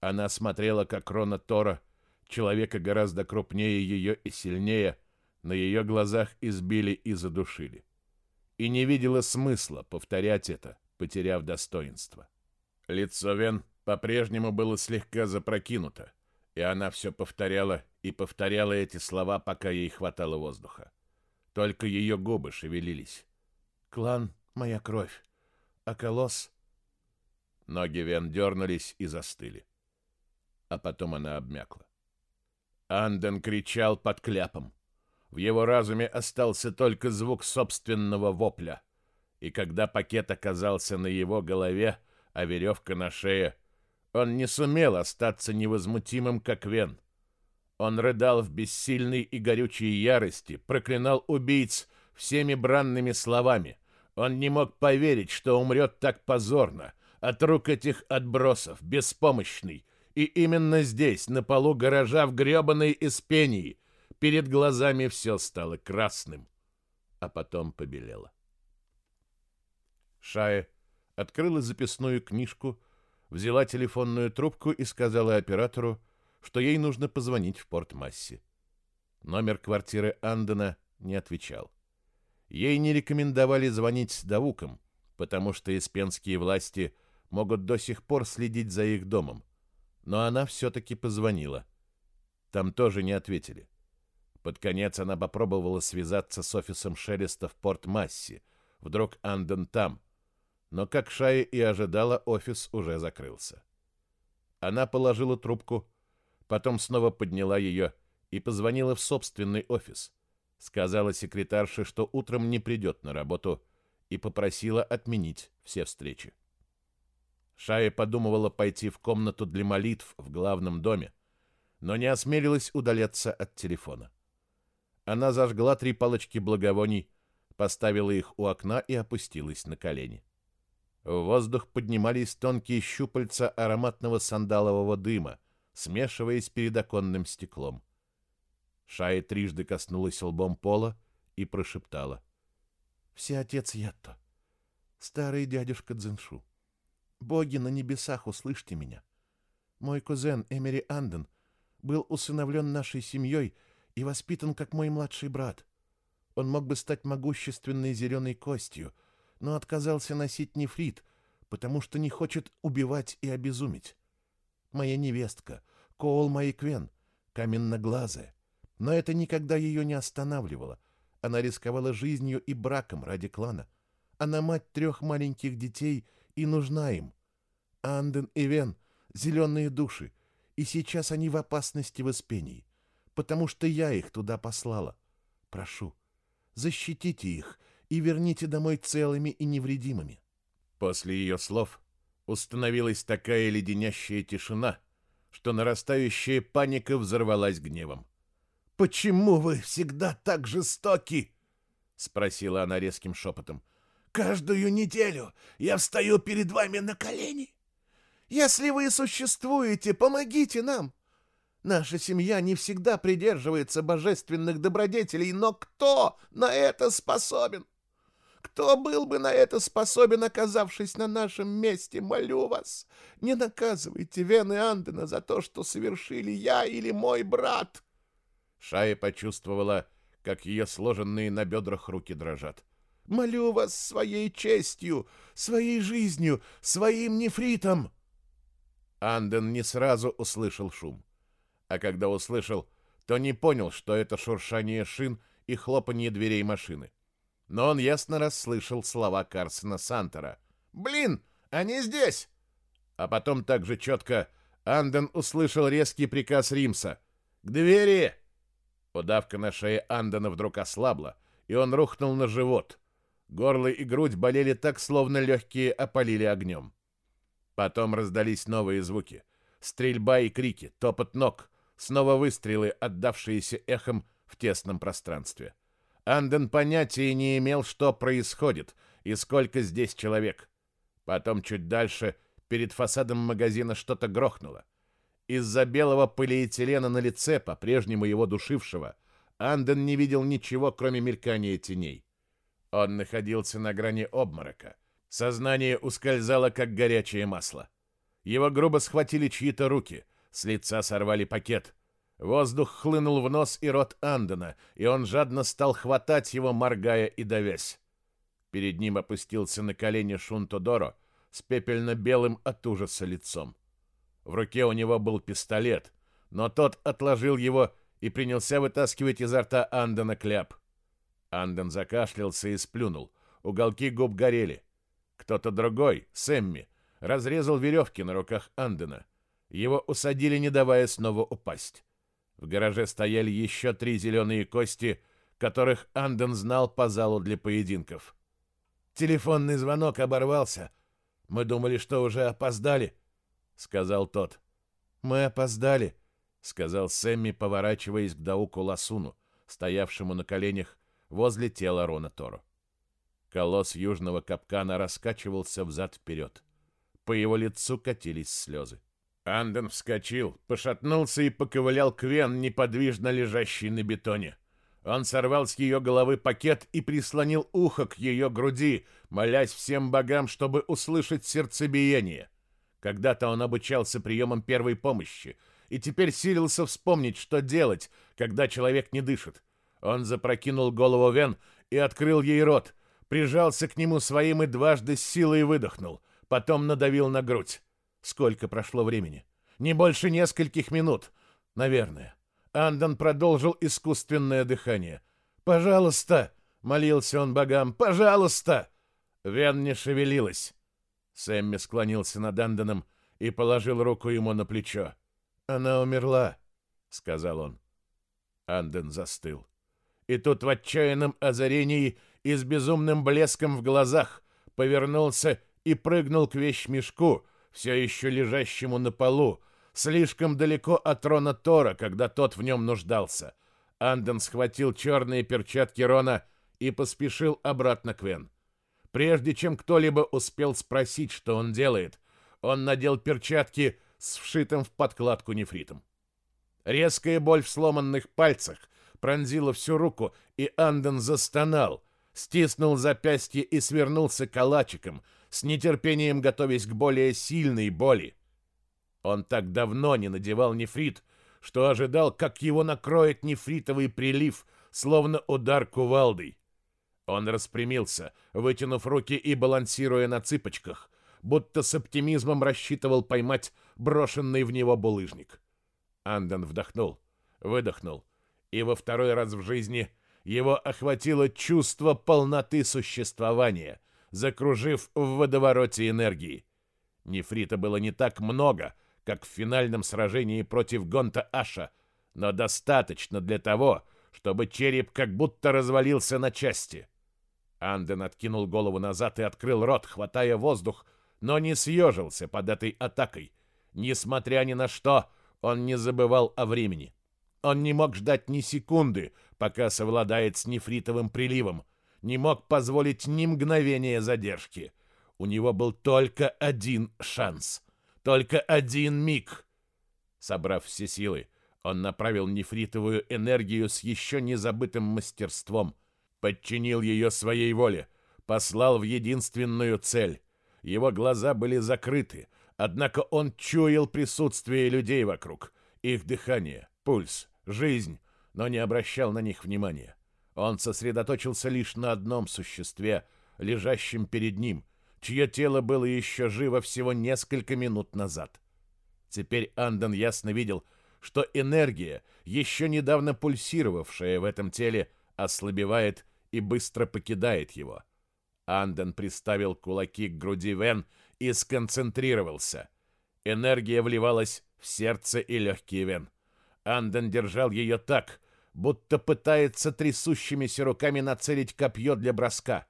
Она смотрела, как Рона Тора, человека гораздо крупнее ее и сильнее, на ее глазах избили и задушили. И не видела смысла повторять это, потеряв достоинство. Лицо Вен по-прежнему было слегка запрокинуто, и она все повторяла и повторяла эти слова, пока ей хватало воздуха. Только ее губы шевелились. «Клан — моя кровь, а колосс...» Ноги Вен дернулись и застыли. А потом она обмякла. Анден кричал под кляпом. В его разуме остался только звук собственного вопля — и когда пакет оказался на его голове, а веревка на шее, он не сумел остаться невозмутимым, как Вен. Он рыдал в бессильной и горючей ярости, проклинал убийц всеми бранными словами. Он не мог поверить, что умрет так позорно, от рук этих отбросов, беспомощный. И именно здесь, на полу гаража в гребаной Испении, перед глазами все стало красным, а потом побелело. Шая открыла записную книжку, взяла телефонную трубку и сказала оператору, что ей нужно позвонить в Порт-Массе. Номер квартиры Андена не отвечал. Ей не рекомендовали звонить с Давуком, потому что испенские власти могут до сих пор следить за их домом. Но она все-таки позвонила. Там тоже не ответили. Под конец она попробовала связаться с офисом Шелеста в Порт-Массе. Вдруг Анден там, но, как Шая и ожидала, офис уже закрылся. Она положила трубку, потом снова подняла ее и позвонила в собственный офис. Сказала секретарше, что утром не придет на работу, и попросила отменить все встречи. Шая подумывала пойти в комнату для молитв в главном доме, но не осмелилась удаляться от телефона. Она зажгла три палочки благовоний, поставила их у окна и опустилась на колени. В воздух поднимались тонкие щупальца ароматного сандалового дыма, смешиваясь перед оконным стеклом. Шая трижды коснулась лбом пола и прошептала. «Все отец Ятто, старый дядюшка Дзиншу, боги на небесах, услышьте меня. Мой кузен Эмери Анден был усыновлен нашей семьей и воспитан как мой младший брат. Он мог бы стать могущественной зеленой костью, но отказался носить нефрит, потому что не хочет убивать и обезумить. Моя невестка, Коул Майквен, каменноглазая, но это никогда ее не останавливало. Она рисковала жизнью и браком ради клана. Она мать трех маленьких детей и нужна им. Анден и Вен — зеленые души, и сейчас они в опасности в Испении, потому что я их туда послала. Прошу, защитите их и верните домой целыми и невредимыми. После ее слов установилась такая леденящая тишина, что нарастающая паника взорвалась гневом. «Почему вы всегда так жестоки?» — спросила она резким шепотом. «Каждую неделю я встаю перед вами на колени. Если вы существуете, помогите нам. Наша семья не всегда придерживается божественных добродетелей, но кто на это способен? Кто был бы на это способен, оказавшись на нашем месте? Молю вас, не наказывайте Вены Андена за то, что совершили я или мой брат. Шая почувствовала, как ее сложенные на бедрах руки дрожат. Молю вас своей честью, своей жизнью, своим нефритом. Анден не сразу услышал шум. А когда услышал, то не понял, что это шуршание шин и хлопанье дверей машины но он ясно расслышал слова Карсона Сантера. «Блин, они здесь!» А потом также четко Анден услышал резкий приказ Римса. «К двери!» Удавка на шее Андена вдруг ослабла, и он рухнул на живот. Горло и грудь болели так, словно легкие опалили огнем. Потом раздались новые звуки. Стрельба и крики, топот ног, снова выстрелы, отдавшиеся эхом в тесном пространстве. Анден понятия не имел, что происходит и сколько здесь человек. Потом чуть дальше, перед фасадом магазина, что-то грохнуло. Из-за белого полиэтилена на лице, по-прежнему его душившего, Анден не видел ничего, кроме мелькания теней. Он находился на грани обморока. Сознание ускользало, как горячее масло. Его грубо схватили чьи-то руки, с лица сорвали пакет — Воздух хлынул в нос и рот Андена, и он жадно стал хватать его, моргая и давясь. Перед ним опустился на колени Шунтодоро с пепельно-белым от ужаса лицом. В руке у него был пистолет, но тот отложил его и принялся вытаскивать изо рта Андена кляп. Анден закашлялся и сплюнул. Уголки губ горели. Кто-то другой, Сэмми, разрезал веревки на руках Андена. Его усадили, не давая снова упасть. В гараже стояли еще три зеленые кости, которых Анден знал по залу для поединков. «Телефонный звонок оборвался. Мы думали, что уже опоздали», — сказал тот. «Мы опоздали», — сказал Сэмми, поворачиваясь к Дауку Ласуну, стоявшему на коленях возле тела Рона Торо. Колосс южного капкана раскачивался взад-вперед. По его лицу катились слезы. Анден вскочил, пошатнулся и поковылял к Вен, неподвижно лежащей на бетоне. Он сорвал с ее головы пакет и прислонил ухо к ее груди, молясь всем богам, чтобы услышать сердцебиение. Когда-то он обучался приемам первой помощи и теперь силился вспомнить, что делать, когда человек не дышит. Он запрокинул голову Вен и открыл ей рот, прижался к нему своим и дважды с силой выдохнул, потом надавил на грудь. Сколько прошло времени? Не больше нескольких минут, наверное. Андон продолжил искусственное дыхание. «Пожалуйста!» — молился он богам. «Пожалуйста!» Вен не шевелилась. Сэмми склонился над Андоном и положил руку ему на плечо. «Она умерла», — сказал он. Анден застыл. И тут в отчаянном озарении и с безумным блеском в глазах повернулся и прыгнул к вещмешку, все еще лежащему на полу, слишком далеко от трона Тора, когда тот в нем нуждался. Анден схватил черные перчатки Рона и поспешил обратно к Вен. Прежде чем кто-либо успел спросить, что он делает, он надел перчатки с вшитым в подкладку нефритом. Резкая боль в сломанных пальцах пронзила всю руку, и Анден застонал, стиснул запястье и свернулся калачиком, с нетерпением готовясь к более сильной боли. Он так давно не надевал нефрит, что ожидал, как его накроет нефритовый прилив, словно удар кувалдой. Он распрямился, вытянув руки и балансируя на цыпочках, будто с оптимизмом рассчитывал поймать брошенный в него булыжник. Анден вдохнул, выдохнул, и во второй раз в жизни его охватило чувство полноты существования, закружив в водовороте энергии. Нефрита было не так много, как в финальном сражении против Гонта Аша, но достаточно для того, чтобы череп как будто развалился на части. Анден откинул голову назад и открыл рот, хватая воздух, но не съежился под этой атакой. Несмотря ни на что, он не забывал о времени. Он не мог ждать ни секунды, пока совладает с нефритовым приливом, не мог позволить ни мгновения задержки. У него был только один шанс, только один миг. Собрав все силы, он направил нефритовую энергию с еще не забытым мастерством, подчинил ее своей воле, послал в единственную цель. Его глаза были закрыты, однако он чуял присутствие людей вокруг, их дыхание, пульс, жизнь, но не обращал на них внимания. Он сосредоточился лишь на одном существе, лежащем перед ним, чье тело было еще живо всего несколько минут назад. Теперь Андон ясно видел, что энергия, еще недавно пульсировавшая в этом теле, ослабевает и быстро покидает его. Анден приставил кулаки к груди Вен и сконцентрировался. Энергия вливалась в сердце и легкие Вен. Анден держал ее так, будто пытается трясущимися руками нацелить копье для броска.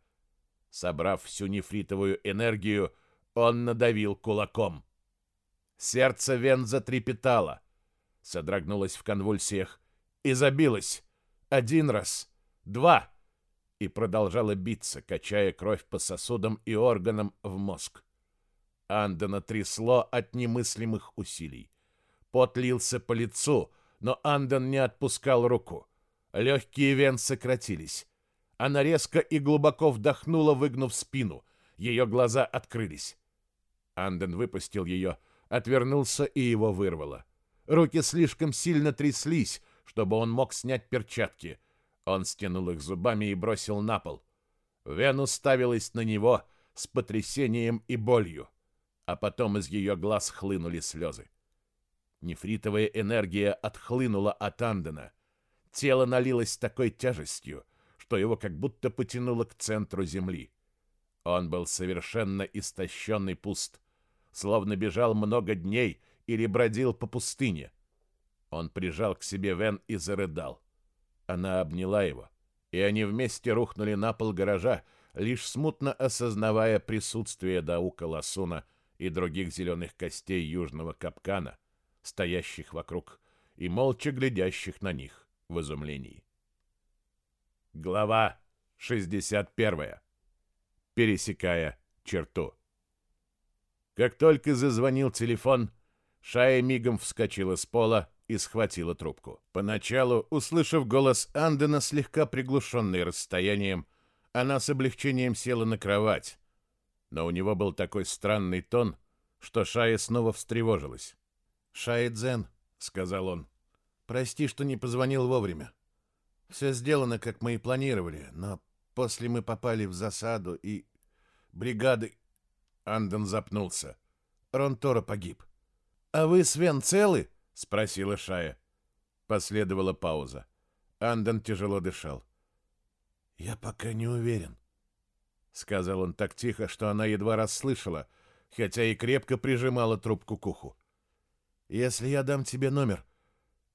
Собрав всю нефритовую энергию, он надавил кулаком. Сердце Вен затрепетало содрогнулась в конвульсиях и забилась. Один раз, два, и продолжала биться, качая кровь по сосудам и органам в мозг. Андена трясло от немыслимых усилий. Пот лился по лицу, но Анден не отпускал руку. Легкие вен сократились. Она резко и глубоко вдохнула, выгнув спину. Ее глаза открылись. Анден выпустил ее, отвернулся и его вырвало. Руки слишком сильно тряслись, чтобы он мог снять перчатки. Он стянул их зубами и бросил на пол. Вен уставилась на него с потрясением и болью, а потом из ее глаз хлынули слезы. Нефритовая энергия отхлынула от Андена. Тело налилось такой тяжестью, что его как будто потянуло к центру земли. Он был совершенно истощенный пуст, словно бежал много дней — или бродил по пустыне. Он прижал к себе Вен и зарыдал. Она обняла его, и они вместе рухнули на пол гаража, лишь смутно осознавая присутствие Даука Ласуна и других зеленых костей южного капкана, стоящих вокруг и молча глядящих на них в изумлении. Глава 61. Пересекая черту. Как только зазвонил телефон, Шая мигом вскочила с пола и схватила трубку. Поначалу, услышав голос Андена, слегка приглушенный расстоянием, она с облегчением села на кровать. Но у него был такой странный тон, что Шая снова встревожилась. «Шая Дзен», — сказал он, — «прости, что не позвонил вовремя. Все сделано, как мы и планировали, но после мы попали в засаду, и бригады...» Анден запнулся. Ронтора погиб. «А вы, Свен, целы?» — спросила Шая. Последовала пауза. Андон тяжело дышал. «Я пока не уверен», — сказал он так тихо, что она едва расслышала, хотя и крепко прижимала трубку к уху. «Если я дам тебе номер,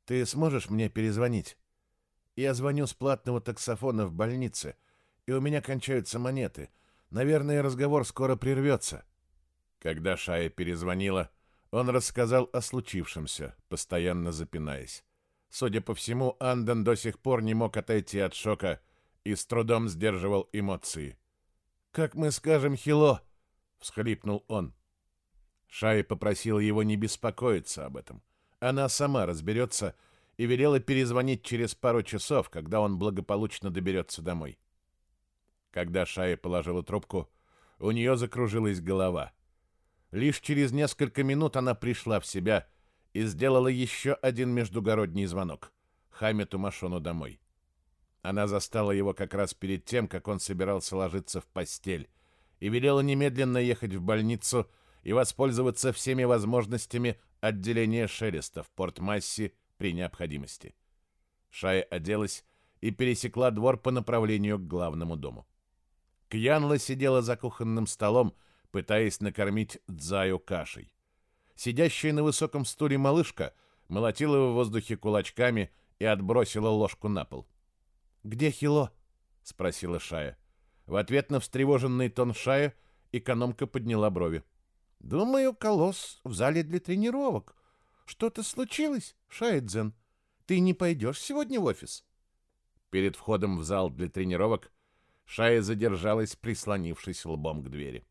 ты сможешь мне перезвонить? Я звоню с платного таксофона в больнице, и у меня кончаются монеты. Наверное, разговор скоро прервется». Когда Шая перезвонила, он рассказал о случившемся, постоянно запинаясь. Судя по всему, Анден до сих пор не мог отойти от шока и с трудом сдерживал эмоции. «Как мы скажем «хило»?» — всхлипнул он. Шай попросила его не беспокоиться об этом. Она сама разберется и велела перезвонить через пару часов, когда он благополучно доберется домой. Когда Шая положила трубку, у нее закружилась голова — Лишь через несколько минут она пришла в себя и сделала еще один междугородний звонок Хамету Машону домой. Она застала его как раз перед тем, как он собирался ложиться в постель, и велела немедленно ехать в больницу и воспользоваться всеми возможностями отделения Шелеста в Порт-Масси при необходимости. Шая оделась и пересекла двор по направлению к главному дому. Кьянла сидела за кухонным столом, пытаясь накормить Дзаю кашей. Сидящая на высоком стуле малышка молотила в воздухе кулачками и отбросила ложку на пол. «Где Хило?» — спросила Шая. В ответ на встревоженный тон Шая экономка подняла брови. «Думаю, колосс в зале для тренировок. Что-то случилось, Шаидзен? Ты не пойдешь сегодня в офис?» Перед входом в зал для тренировок Шая задержалась, прислонившись лбом к двери.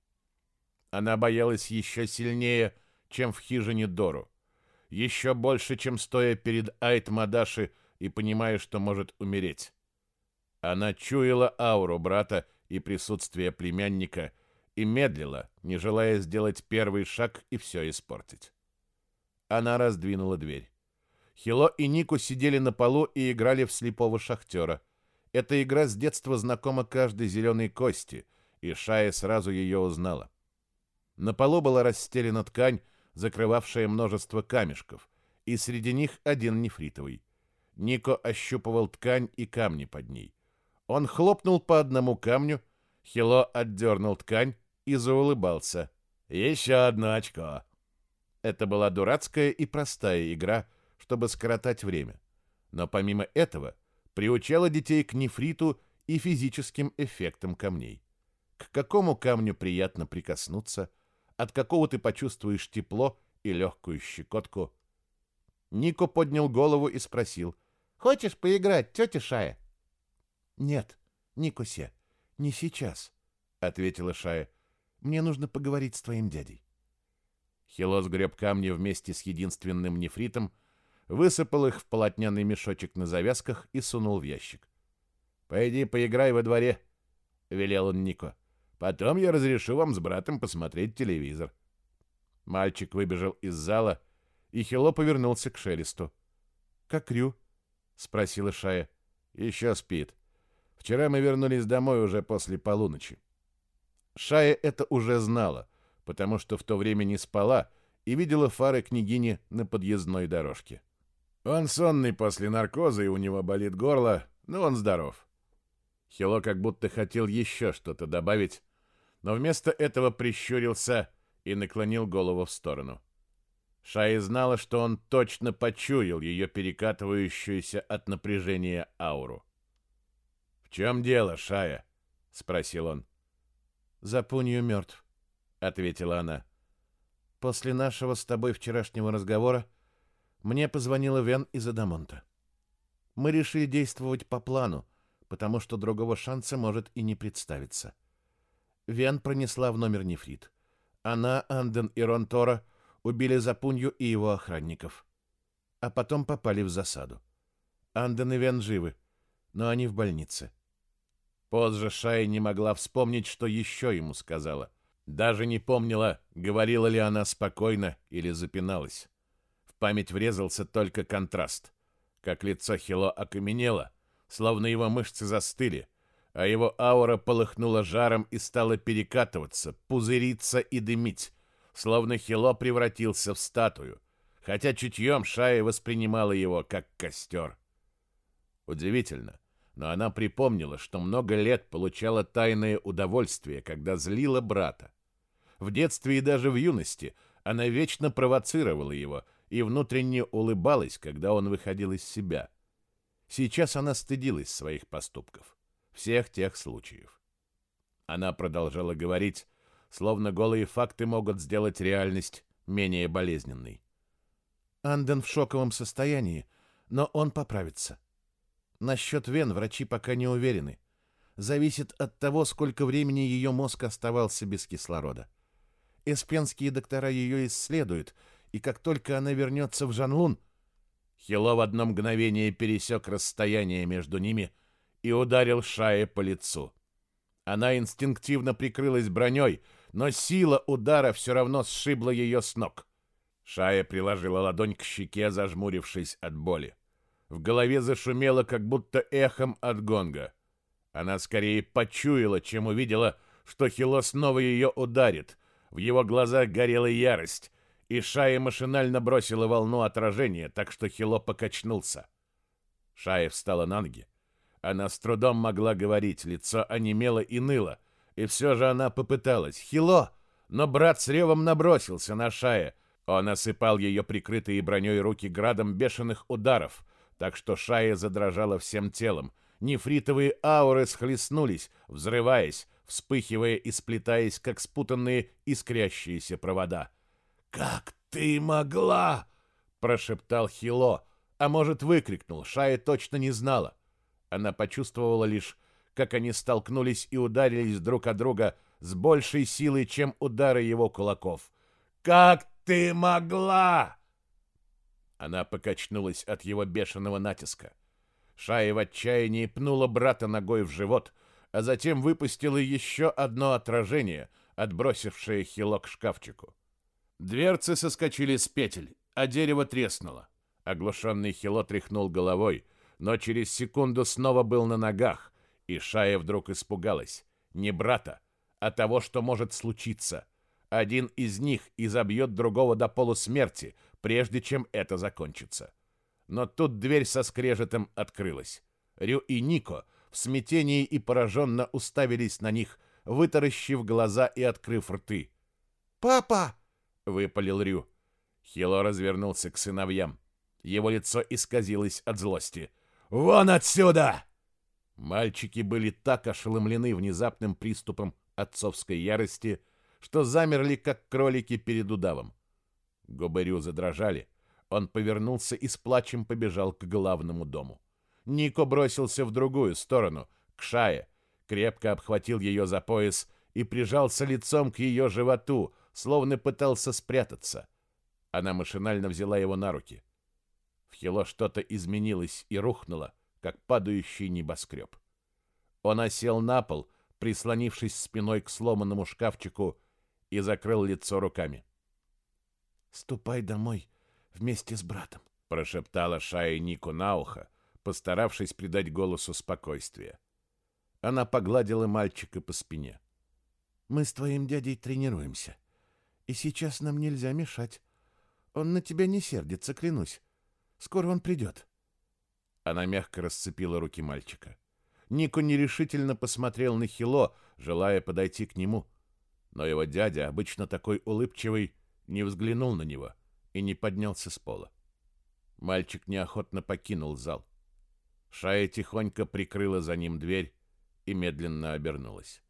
Она боялась еще сильнее, чем в хижине Дору. Еще больше, чем стоя перед Айт Мадаши и понимая, что может умереть. Она чуяла ауру брата и присутствие племянника и медлила, не желая сделать первый шаг и все испортить. Она раздвинула дверь. Хило и Нику сидели на полу и играли в слепого шахтера. Эта игра с детства знакома каждой зеленой кости, и Шая сразу ее узнала. На полу была расстелена ткань, закрывавшая множество камешков, и среди них один нефритовый. Нико ощупывал ткань и камни под ней. Он хлопнул по одному камню, Хило отдернул ткань и заулыбался. «Еще одно очко!» Это была дурацкая и простая игра, чтобы скоротать время. Но помимо этого приучала детей к нефриту и физическим эффектам камней. К какому камню приятно прикоснуться, от какого ты почувствуешь тепло и легкую щекотку. Нико поднял голову и спросил, «Хочешь поиграть, тетя Шая?» «Нет, Никусе, не сейчас», — ответила Шая. «Мне нужно поговорить с твоим дядей». Хилос греб камни вместе с единственным нефритом, высыпал их в полотняный мешочек на завязках и сунул в ящик. «Пойди поиграй во дворе», — велел он Нико. «Потом я разрешу вам с братом посмотреть телевизор». Мальчик выбежал из зала, и Хило повернулся к Шелесту. «Как Рю?» — спросила Шая. «Еще спит. Вчера мы вернулись домой уже после полуночи. Шая это уже знала, потому что в то время не спала и видела фары княгини на подъездной дорожке. Он сонный после наркоза, и у него болит горло, но он здоров. Хило как будто хотел еще что-то добавить, но вместо этого прищурился и наклонил голову в сторону. Шая знала, что он точно почуял ее перекатывающуюся от напряжения ауру. «В чем дело, Шая?» — спросил он. «Запунью мертв», — ответила она. «После нашего с тобой вчерашнего разговора мне позвонила Вен из Адамонта. Мы решили действовать по плану, потому что другого шанса может и не представиться. Вен пронесла в номер нефрит. Она, Анден и Ронтора убили Запунью и его охранников. А потом попали в засаду. Анден и Вен живы, но они в больнице. Позже Шай не могла вспомнить, что еще ему сказала. Даже не помнила, говорила ли она спокойно или запиналась. В память врезался только контраст. Как лицо Хило окаменело, словно его мышцы застыли, а его аура полыхнула жаром и стала перекатываться, пузыриться и дымить, словно Хило превратился в статую, хотя чутьем Шая воспринимала его как костер. Удивительно, но она припомнила, что много лет получала тайное удовольствие, когда злила брата. В детстве и даже в юности она вечно провоцировала его и внутренне улыбалась, когда он выходил из себя. Сейчас она стыдилась своих поступков, всех тех случаев. Она продолжала говорить, словно голые факты могут сделать реальность менее болезненной. Анден в шоковом состоянии, но он поправится. Насчет вен врачи пока не уверены. Зависит от того, сколько времени ее мозг оставался без кислорода. Эспенские доктора ее исследуют, и как только она вернется в Жанлун... Хило в одно мгновение пересек расстояние между ними и ударил Шае по лицу. Она инстинктивно прикрылась броней, но сила удара все равно сшибла ее с ног. Шая приложила ладонь к щеке, зажмурившись от боли. В голове зашумело, как будто эхом от гонга. Она скорее почуяла, чем увидела, что Хило снова ее ударит. В его глазах горела ярость, и Шая машинально бросила волну отражения, так что Хило покачнулся. Шая встала на ноги. Она с трудом могла говорить, лицо онемело и ныло, и все же она попыталась. «Хило!» Но брат с ревом набросился на Шая. Он осыпал ее прикрытые броней руки градом бешеных ударов, так что Шая задрожала всем телом. Нефритовые ауры схлестнулись, взрываясь, вспыхивая и сплетаясь, как спутанные искрящиеся провода. «Как ты могла?» — прошептал Хило, а может, выкрикнул, Шая точно не знала. Она почувствовала лишь, как они столкнулись и ударились друг от друга с большей силой, чем удары его кулаков. «Как ты могла?» Она покачнулась от его бешеного натиска. Шая в отчаянии пнула брата ногой в живот, а затем выпустила еще одно отражение, отбросившее Хило к шкафчику. Дверцы соскочили с петель, а дерево треснуло. Оглушенный Хило тряхнул головой, но через секунду снова был на ногах, и Шая вдруг испугалась. Не брата, а того, что может случиться. Один из них изобьет другого до полусмерти, прежде чем это закончится. Но тут дверь со скрежетом открылась. Рю и Нико в смятении и пораженно уставились на них, вытаращив глаза и открыв рты. «Папа!» — выпалил Рю. Хило развернулся к сыновьям. Его лицо исказилось от злости. «Вон отсюда!» Мальчики были так ошеломлены внезапным приступом отцовской ярости, что замерли, как кролики перед удавом. Губы Рю задрожали, он повернулся и с плачем побежал к главному дому. Нико бросился в другую сторону, к Шае, крепко обхватил ее за пояс и прижался лицом к ее животу, словно пытался спрятаться. Она машинально взяла его на руки. В Хило что-то изменилось и рухнуло, как падающий небоскреб. Он осел на пол, прислонившись спиной к сломанному шкафчику, и закрыл лицо руками. «Ступай домой вместе с братом», — прошептала Шая Нику на ухо, постаравшись придать голосу спокойствие. Она погладила мальчика по спине. «Мы с твоим дядей тренируемся, и сейчас нам нельзя мешать. Он на тебя не сердится, клянусь. Скоро он придет». Она мягко расцепила руки мальчика. Нико нерешительно посмотрел на Хило, желая подойти к нему. Но его дядя, обычно такой улыбчивый, не взглянул на него и не поднялся с пола. Мальчик неохотно покинул зал. Шая тихонько прикрыла за ним дверь и медленно обернулась.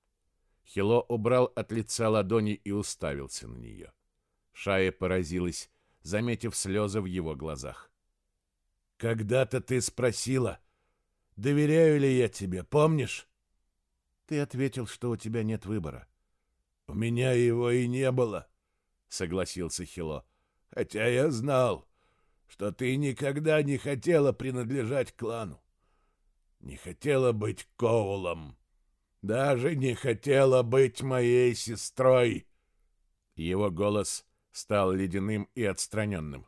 Хило убрал от лица ладони и уставился на нее. Шая поразилась, заметив слезы в его глазах. «Когда-то ты спросила, доверяю ли я тебе, помнишь?» Ты ответил, что у тебя нет выбора. «У меня его и не было», — согласился Хило. Хотя я знал, что ты никогда не хотела принадлежать клану. Не хотела быть Коулом. Даже не хотела быть моей сестрой. Его голос стал ледяным и отстраненным.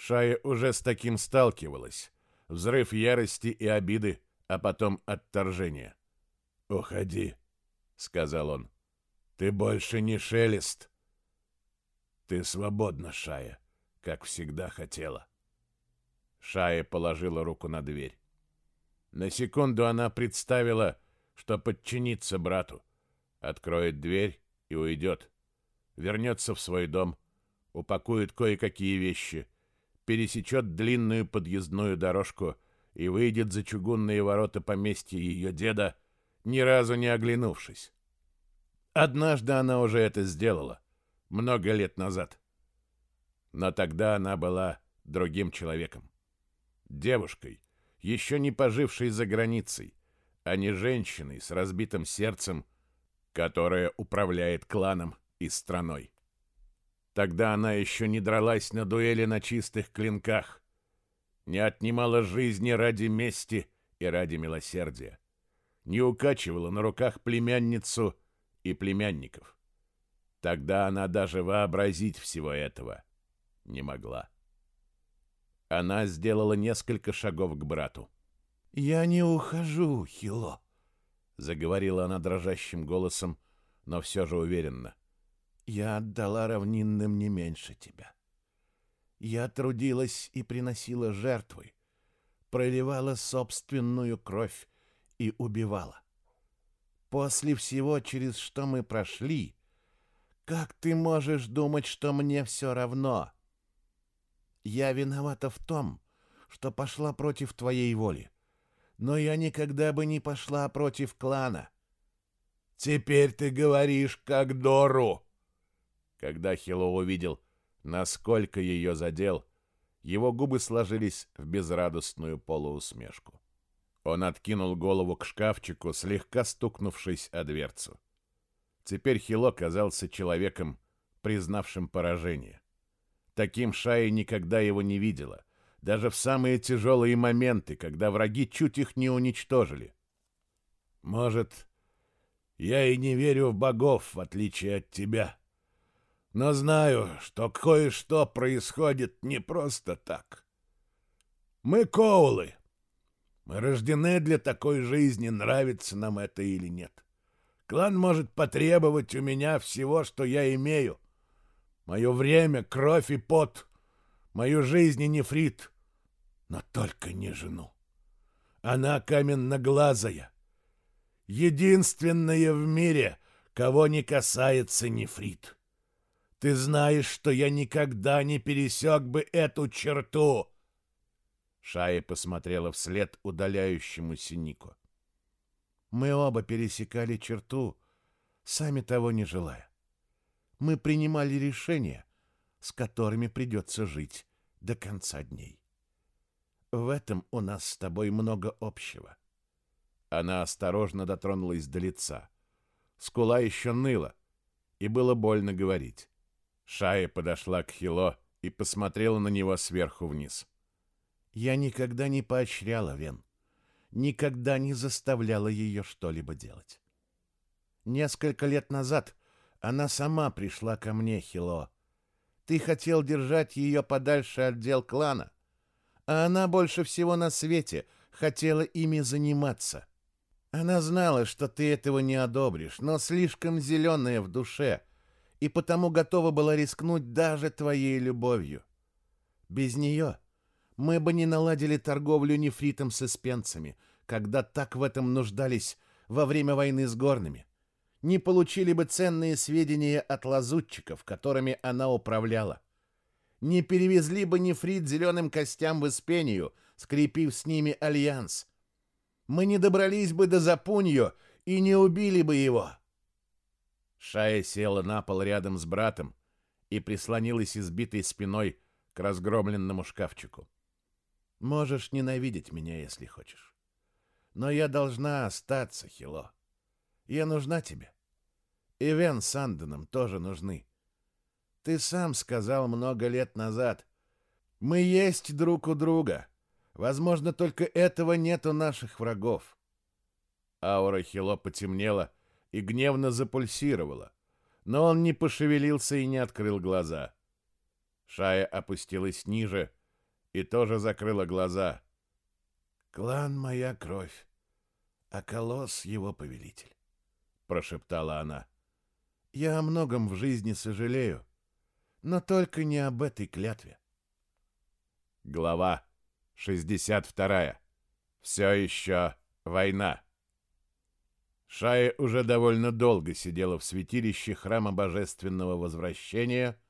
Шая уже с таким сталкивалась. Взрыв ярости и обиды, а потом отторжение. «Уходи», — сказал он. «Ты больше не шелест. Ты свободна, Шая, как всегда хотела. Шая положила руку на дверь. На секунду она представила, что подчинится брату, откроет дверь и уйдет. Вернется в свой дом, упакует кое-какие вещи, пересечет длинную подъездную дорожку и выйдет за чугунные ворота поместья ее деда, ни разу не оглянувшись. Однажды она уже это сделала — много лет назад. Но тогда она была другим человеком. Девушкой, еще не пожившей за границей, а не женщиной с разбитым сердцем, которая управляет кланом и страной. Тогда она еще не дралась на дуэли на чистых клинках, не отнимала жизни ради мести и ради милосердия, не укачивала на руках племянницу и племянников. Тогда она даже вообразить всего этого не могла. Она сделала несколько шагов к брату. «Я не ухожу, Хило», — заговорила она дрожащим голосом, но все же уверенно. «Я отдала равнинным не меньше тебя. Я трудилась и приносила жертвы, проливала собственную кровь и убивала. После всего, через что мы прошли, как ты можешь думать, что мне все равно? Я виновата в том, что пошла против твоей воли, но я никогда бы не пошла против клана. Теперь ты говоришь как Дору. Когда Хило увидел, насколько ее задел, его губы сложились в безрадостную полуусмешку. Он откинул голову к шкафчику, слегка стукнувшись о дверцу. Теперь Хило казался человеком, признавшим поражение. Таким Шая никогда его не видела, даже в самые тяжелые моменты, когда враги чуть их не уничтожили. «Может, я и не верю в богов, в отличие от тебя», но знаю, что кое-что происходит не просто так. Мы Коулы. Мы рождены для такой жизни, нравится нам это или нет. Клан может потребовать у меня всего, что я имею. Мое время, кровь и пот, мою жизнь и нефрит. Но только не жену. Она каменноглазая. Единственная в мире, кого не касается нефрит. Ты знаешь, что я никогда не пересек бы эту черту!» Шая посмотрела вслед удаляющемуся Нику. «Мы оба пересекали черту, сами того не желая. Мы принимали решения, с которыми придется жить до конца дней. В этом у нас с тобой много общего». Она осторожно дотронулась до лица. Скула еще ныла, и было больно говорить. Шая подошла к Хило и посмотрела на него сверху вниз. «Я никогда не поощряла Вен, никогда не заставляла ее что-либо делать. Несколько лет назад она сама пришла ко мне, Хило. Ты хотел держать ее подальше от дел клана, а она больше всего на свете хотела ими заниматься. Она знала, что ты этого не одобришь, но слишком зеленая в душе — и потому готова была рискнуть даже твоей любовью. Без нее мы бы не наладили торговлю нефритом с эспенцами, когда так в этом нуждались во время войны с горными. Не получили бы ценные сведения от лазутчиков, которыми она управляла. Не перевезли бы нефрит зеленым костям в Испению, скрепив с ними альянс. Мы не добрались бы до Запунью и не убили бы его. Шая села на пол рядом с братом и прислонилась избитой спиной к разгромленному шкафчику. «Можешь ненавидеть меня, если хочешь. Но я должна остаться, Хило. Я нужна тебе. И Вен с Анденом тоже нужны. Ты сам сказал много лет назад. Мы есть друг у друга. Возможно, только этого нет у наших врагов». Аура Хило потемнела, и гневно запульсировала, но он не пошевелился и не открыл глаза. Шая опустилась ниже и тоже закрыла глаза. «Клан — моя кровь, а колосс — его повелитель», — прошептала она. «Я о многом в жизни сожалею, но только не об этой клятве». Глава 62. Все еще война. Шая уже довольно долго сидела в святилище храма Божественного Возвращения,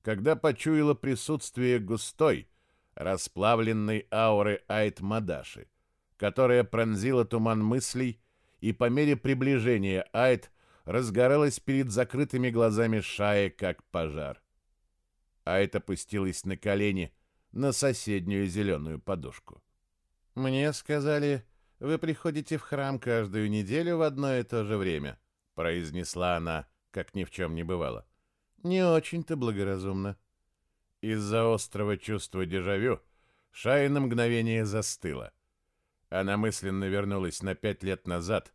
когда почуяла присутствие густой, расплавленной ауры Айт-Мадаши, которая пронзила туман мыслей и по мере приближения Айт разгоралась перед закрытыми глазами Шаи, как пожар. Айт опустилась на колени на соседнюю зеленую подушку. «Мне сказали, вы приходите в храм каждую неделю в одно и то же время», — произнесла она, как ни в чем не бывало. «Не очень-то благоразумно». Из-за острого чувства дежавю Шая на мгновение застыла. Она мысленно вернулась на пять лет назад,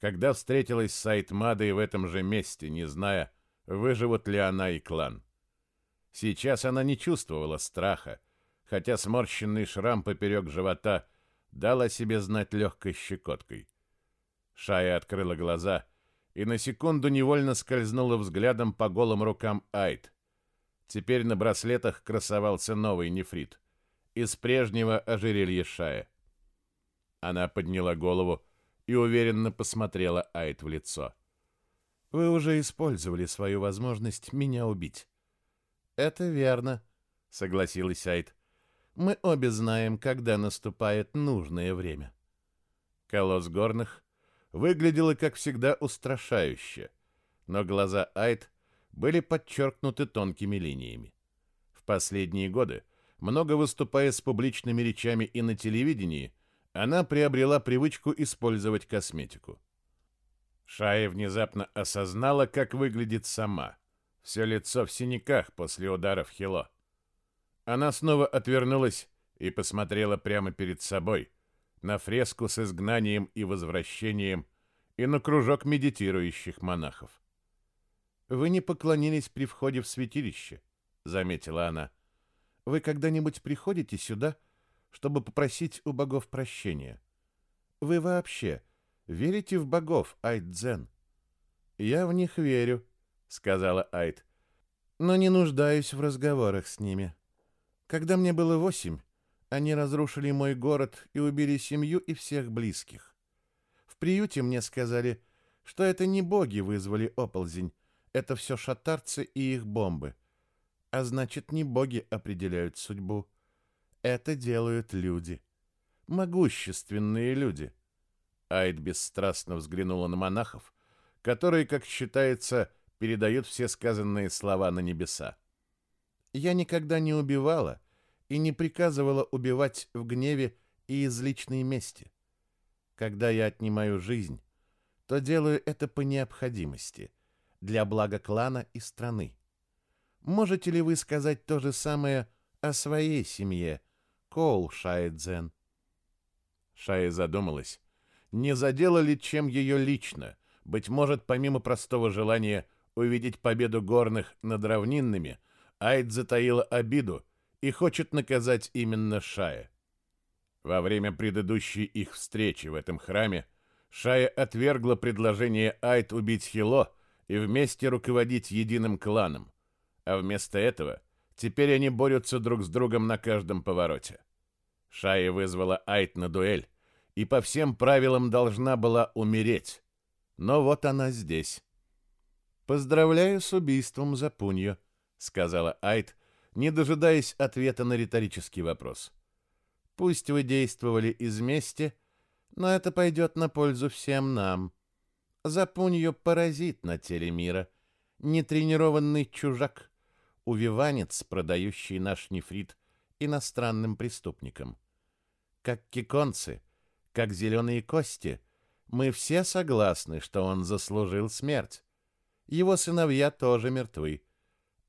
когда встретилась с Айтмадой в этом же месте, не зная, выживут ли она и клан. Сейчас она не чувствовала страха, хотя сморщенный шрам поперек живота дал о себе знать легкой щекоткой. Шая открыла глаза и на секунду невольно скользнула взглядом по голым рукам Айд. Теперь на браслетах красовался новый нефрит из прежнего ожерелья Шая. Она подняла голову и уверенно посмотрела Айд в лицо. «Вы уже использовали свою возможность меня убить». «Это верно», — согласилась Айд. «Мы обе знаем, когда наступает нужное время». Колосс горных выглядела, как всегда, устрашающе, но глаза Айд были подчеркнуты тонкими линиями. В последние годы, много выступая с публичными речами и на телевидении, она приобрела привычку использовать косметику. Шая внезапно осознала, как выглядит сама. Все лицо в синяках после ударов Хило. Она снова отвернулась и посмотрела прямо перед собой, на фреску с изгнанием и возвращением и на кружок медитирующих монахов. «Вы не поклонились при входе в святилище», — заметила она. «Вы когда-нибудь приходите сюда, чтобы попросить у богов прощения? Вы вообще верите в богов, Айдзен?» «Я в них верю», — сказала Айд, «но не нуждаюсь в разговорах с ними. Когда мне было восемь, они разрушили мой город и убили семью и всех близких. В приюте мне сказали, что это не боги вызвали оползень, это все шатарцы и их бомбы. А значит, не боги определяют судьбу. Это делают люди. Могущественные люди. Айд бесстрастно взглянула на монахов, которые, как считается, передают все сказанные слова на небеса. Я никогда не убивала и не приказывала убивать в гневе и из личной мести. Когда я отнимаю жизнь, то делаю это по необходимости — для блага клана и страны. Можете ли вы сказать то же самое о своей семье, Коул Шаэдзен? Шая задумалась, не задела ли чем ее лично, быть может, помимо простого желания увидеть победу горных над равнинными, Айд затаила обиду и хочет наказать именно Шая. Во время предыдущей их встречи в этом храме Шая отвергла предложение Айд убить Хило, и вместе руководить единым кланом. А вместо этого теперь они борются друг с другом на каждом повороте. Шая вызвала Айт на дуэль и по всем правилам должна была умереть. Но вот она здесь. «Поздравляю с убийством за Пунью», — сказала Айт, не дожидаясь ответа на риторический вопрос. «Пусть вы действовали из мести, но это пойдет на пользу всем нам. Запунью паразит на теле мира, нетренированный чужак, увиванец, продающий наш нефрит иностранным преступникам. Как киконцы, как зеленые кости, мы все согласны, что он заслужил смерть. Его сыновья тоже мертвы.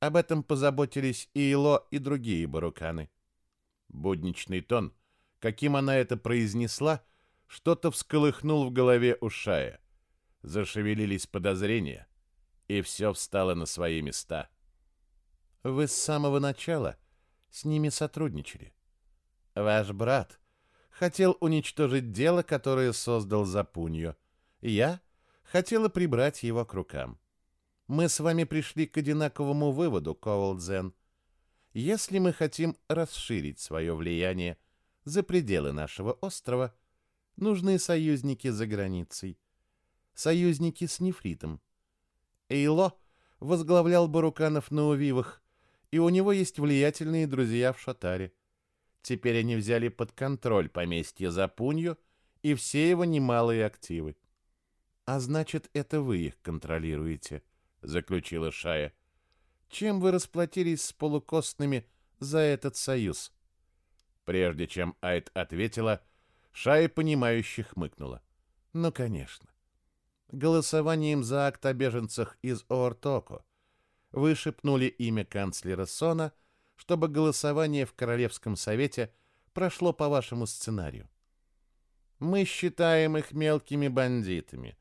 Об этом позаботились и Ило, и другие баруканы. Будничный тон, каким она это произнесла, что-то всколыхнул в голове у Шая зашевелились подозрения, и все встало на свои места. Вы с самого начала с ними сотрудничали. Ваш брат хотел уничтожить дело, которое создал Запуньо. Я хотела прибрать его к рукам. Мы с вами пришли к одинаковому выводу, Коулдзен. Если мы хотим расширить свое влияние за пределы нашего острова, нужны союзники за границей союзники с нефритом. Эйло возглавлял Баруканов на Увивах, и у него есть влиятельные друзья в Шатаре. Теперь они взяли под контроль поместье Запунью и все его немалые активы. «А значит, это вы их контролируете», — заключила Шая. «Чем вы расплатились с полукостными за этот союз?» Прежде чем Айд ответила, Шая, понимающе хмыкнула. «Ну, конечно голосованием за акт о беженцах из Оортоко. Вы шепнули имя канцлера Сона, чтобы голосование в Королевском совете прошло по вашему сценарию. Мы считаем их мелкими бандитами,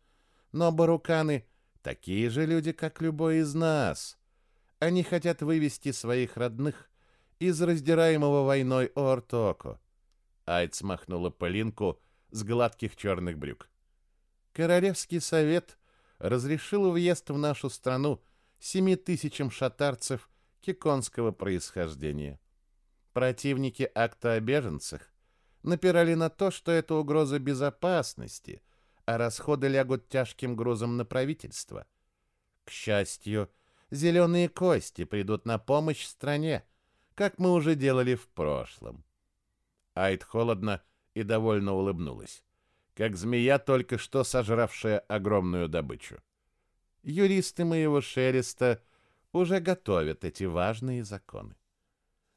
но баруканы такие же люди, как любой из нас. Они хотят вывести своих родных из раздираемого войной Ортоко. Айд смахнула пылинку с гладких черных брюк. Королевский совет разрешил въезд в нашу страну семи тысячам шатарцев киконского происхождения. Противники акта о беженцах напирали на то, что это угроза безопасности, а расходы лягут тяжким грузом на правительство. К счастью, зеленые кости придут на помощь стране, как мы уже делали в прошлом. Айд холодно и довольно улыбнулась, как змея, только что сожравшая огромную добычу. Юристы моего шелеста уже готовят эти важные законы.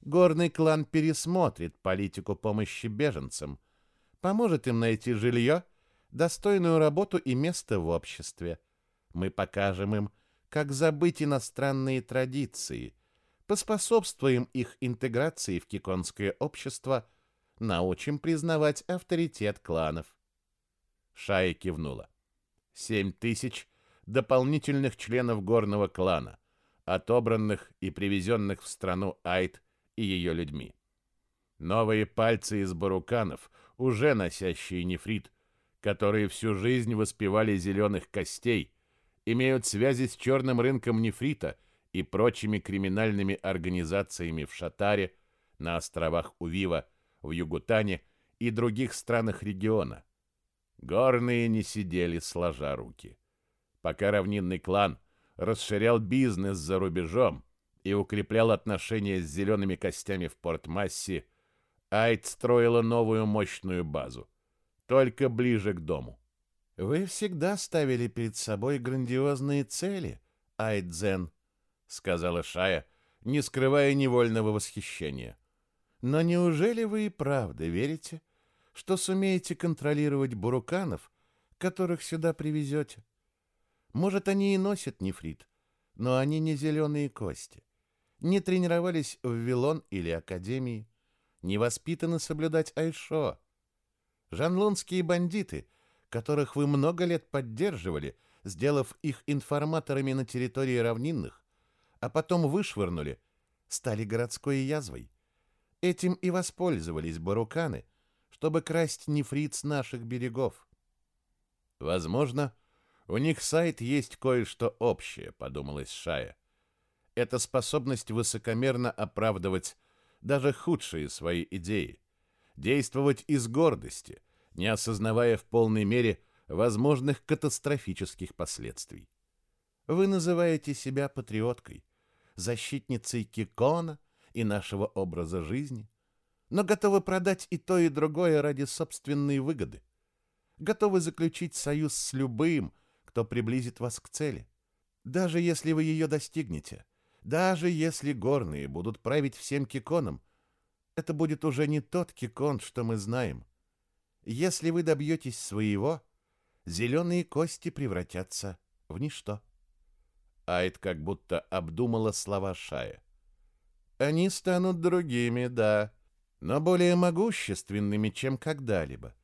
Горный клан пересмотрит политику помощи беженцам, поможет им найти жилье, достойную работу и место в обществе. Мы покажем им, как забыть иностранные традиции, поспособствуем их интеграции в киконское общество, научим признавать авторитет кланов. Шая кивнула. Семь тысяч дополнительных членов горного клана, отобранных и привезенных в страну Айт и ее людьми. Новые пальцы из баруканов, уже носящие нефрит, которые всю жизнь воспевали зеленых костей, имеют связи с черным рынком нефрита и прочими криминальными организациями в Шатаре, на островах Увива, в Югутане и других странах региона. Горные не сидели сложа руки. Пока равнинный клан расширял бизнес за рубежом, и укреплял отношения с зелеными костями в Порт-Массе, Айд строила новую мощную базу, только ближе к дому. «Вы всегда ставили перед собой грандиозные цели, Айдзен», — сказала Шая, не скрывая невольного восхищения. «Но неужели вы и правда верите, что сумеете контролировать буруканов, которых сюда привезете? Может, они и носят нефрит, но они не зеленые кости не тренировались в Вилон или Академии, не воспитаны соблюдать Айшо. Жанлунские бандиты, которых вы много лет поддерживали, сделав их информаторами на территории равнинных, а потом вышвырнули, стали городской язвой. Этим и воспользовались баруканы, чтобы красть нефрит с наших берегов. Возможно, у них сайт есть кое-что общее, подумалась Шая это способность высокомерно оправдывать даже худшие свои идеи, действовать из гордости, не осознавая в полной мере возможных катастрофических последствий. Вы называете себя патриоткой, защитницей Кикона и нашего образа жизни, но готовы продать и то, и другое ради собственной выгоды. Готовы заключить союз с любым, кто приблизит вас к цели. Даже если вы ее достигнете – даже если горные будут править всем киконом, это будет уже не тот кикон, что мы знаем. Если вы добьетесь своего, зеленые кости превратятся в ничто. Айд как будто обдумала слова Шая. Они станут другими, да, но более могущественными, чем когда-либо.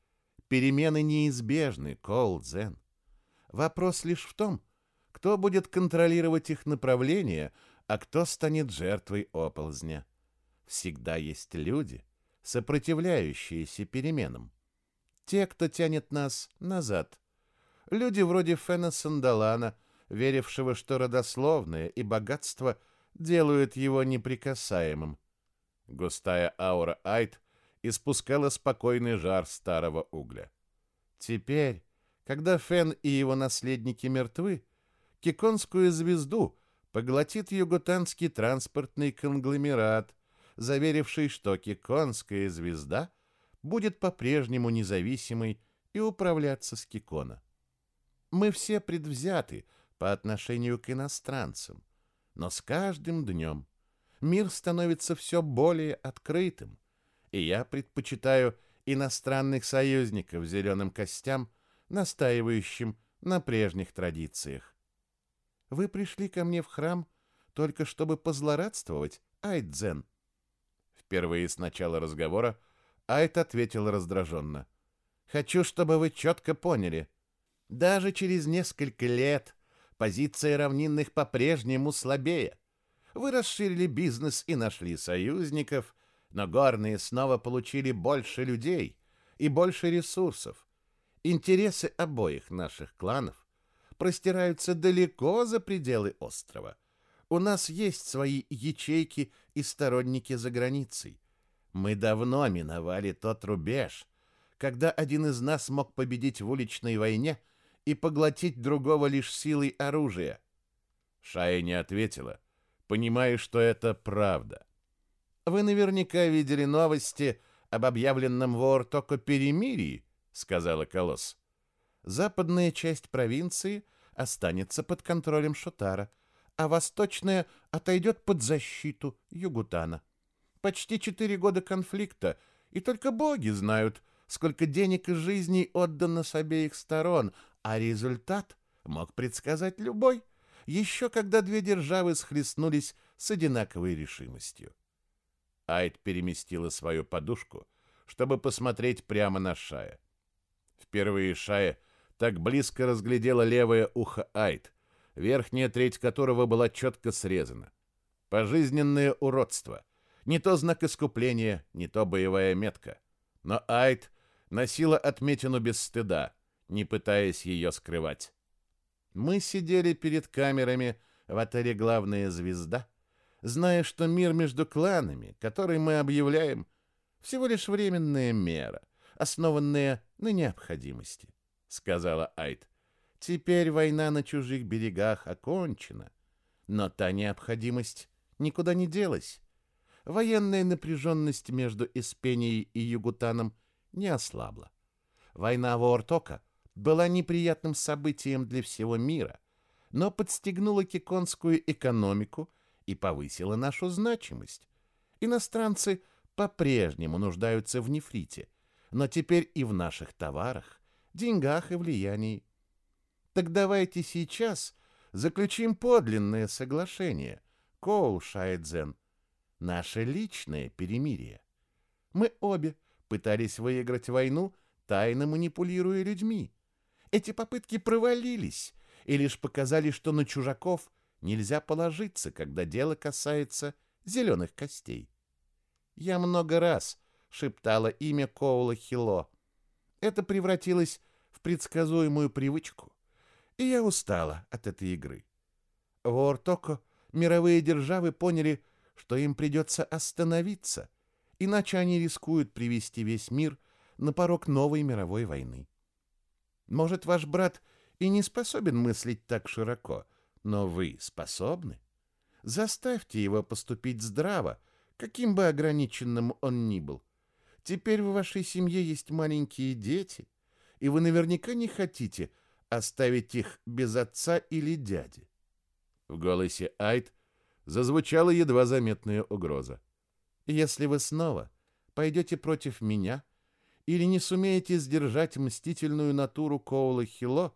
Перемены неизбежны, Кол Дзен. Вопрос лишь в том, кто будет контролировать их направление — а кто станет жертвой оползня? Всегда есть люди, сопротивляющиеся переменам. Те, кто тянет нас назад. Люди вроде Фена Сандалана, верившего, что родословное и богатство делают его неприкасаемым. Густая аура Айт испускала спокойный жар старого угля. Теперь, когда Фен и его наследники мертвы, Киконскую звезду поглотит юготанский транспортный конгломерат, заверивший, что Киконская звезда будет по-прежнему независимой и управляться с Кикона. Мы все предвзяты по отношению к иностранцам, но с каждым днем мир становится все более открытым, и я предпочитаю иностранных союзников зеленым костям, настаивающим на прежних традициях. Вы пришли ко мне в храм только чтобы позлорадствовать, Айдзен?» Впервые с начала разговора Айд ответил раздраженно. «Хочу, чтобы вы четко поняли. Даже через несколько лет позиция равнинных по-прежнему слабее. Вы расширили бизнес и нашли союзников, но горные снова получили больше людей и больше ресурсов. Интересы обоих наших кланов простираются далеко за пределы острова. У нас есть свои ячейки и сторонники за границей. Мы давно миновали тот рубеж, когда один из нас мог победить в уличной войне и поглотить другого лишь силой оружия. Шая не ответила, понимая, что это правда. Вы наверняка видели новости об объявленном в Ортоко перемирии, сказала Колосс. Западная часть провинции останется под контролем Шутара, а восточная отойдет под защиту Югутана. Почти четыре года конфликта, и только боги знают, сколько денег и жизней отдано с обеих сторон, а результат мог предсказать любой, еще когда две державы схлестнулись с одинаковой решимостью. Айд переместила свою подушку, чтобы посмотреть прямо на Шая. Впервые Шая так близко разглядела левое ухо Айд, верхняя треть которого была четко срезана. Пожизненное уродство. Не то знак искупления, не то боевая метка. Но Айд носила отметину без стыда, не пытаясь ее скрывать. Мы сидели перед камерами в отеле «Главная звезда», зная, что мир между кланами, который мы объявляем, всего лишь временная мера, основанная на необходимости, — сказала Айд. Теперь война на чужих берегах окончена, но та необходимость никуда не делась. Военная напряженность между Испенией и Югутаном не ослабла. Война в Ортока была неприятным событием для всего мира, но подстегнула киконскую экономику и повысила нашу значимость. Иностранцы по-прежнему нуждаются в нефрите, но теперь и в наших товарах, деньгах и влиянии. Так давайте сейчас заключим подлинное соглашение, Коул Шайдзен, наше личное перемирие. Мы обе пытались выиграть войну, тайно манипулируя людьми. Эти попытки провалились и лишь показали, что на чужаков нельзя положиться, когда дело касается зеленых костей. Я много раз шептала имя Коула Хило. Это превратилось в предсказуемую привычку, и я устала от этой игры. В Ортоко мировые державы поняли, что им придется остановиться, иначе они рискуют привести весь мир на порог новой мировой войны. Может, ваш брат и не способен мыслить так широко, но вы способны? Заставьте его поступить здраво, каким бы ограниченным он ни был. Теперь в вашей семье есть маленькие дети, и вы наверняка не хотите оставить их без отца или дяди. В голосе Айд зазвучала едва заметная угроза. Если вы снова пойдете против меня, или не сумеете сдержать мстительную натуру Коула Хило,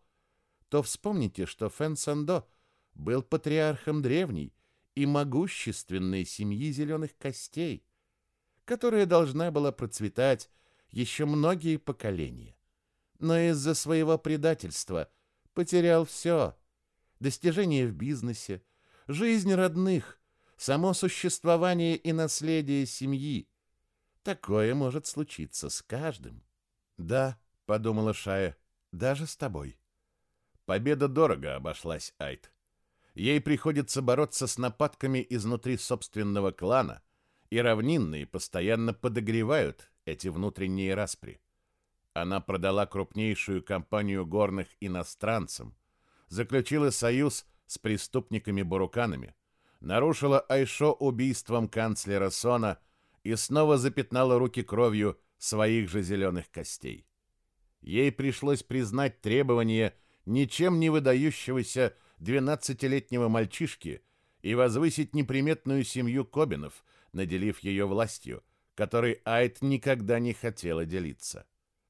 то вспомните, что Фэн Сандо был патриархом древней и могущественной семьи зеленых костей, которая должна была процветать еще многие поколения. Но из-за своего предательства потерял все — достижения в бизнесе, жизнь родных, само существование и наследие семьи — Такое может случиться с каждым. Да, подумала Шая, даже с тобой. Победа дорого обошлась Айт. Ей приходится бороться с нападками изнутри собственного клана, и равнинные постоянно подогревают эти внутренние распри. Она продала крупнейшую компанию горных иностранцам, заключила союз с преступниками-буруканами, нарушила Айшо убийством канцлера Сона – и снова запятнала руки кровью своих же зеленых костей. Ей пришлось признать требования ничем не выдающегося двенадцатилетнего мальчишки и возвысить неприметную семью Кобинов, наделив ее властью, которой Айт никогда не хотела делиться.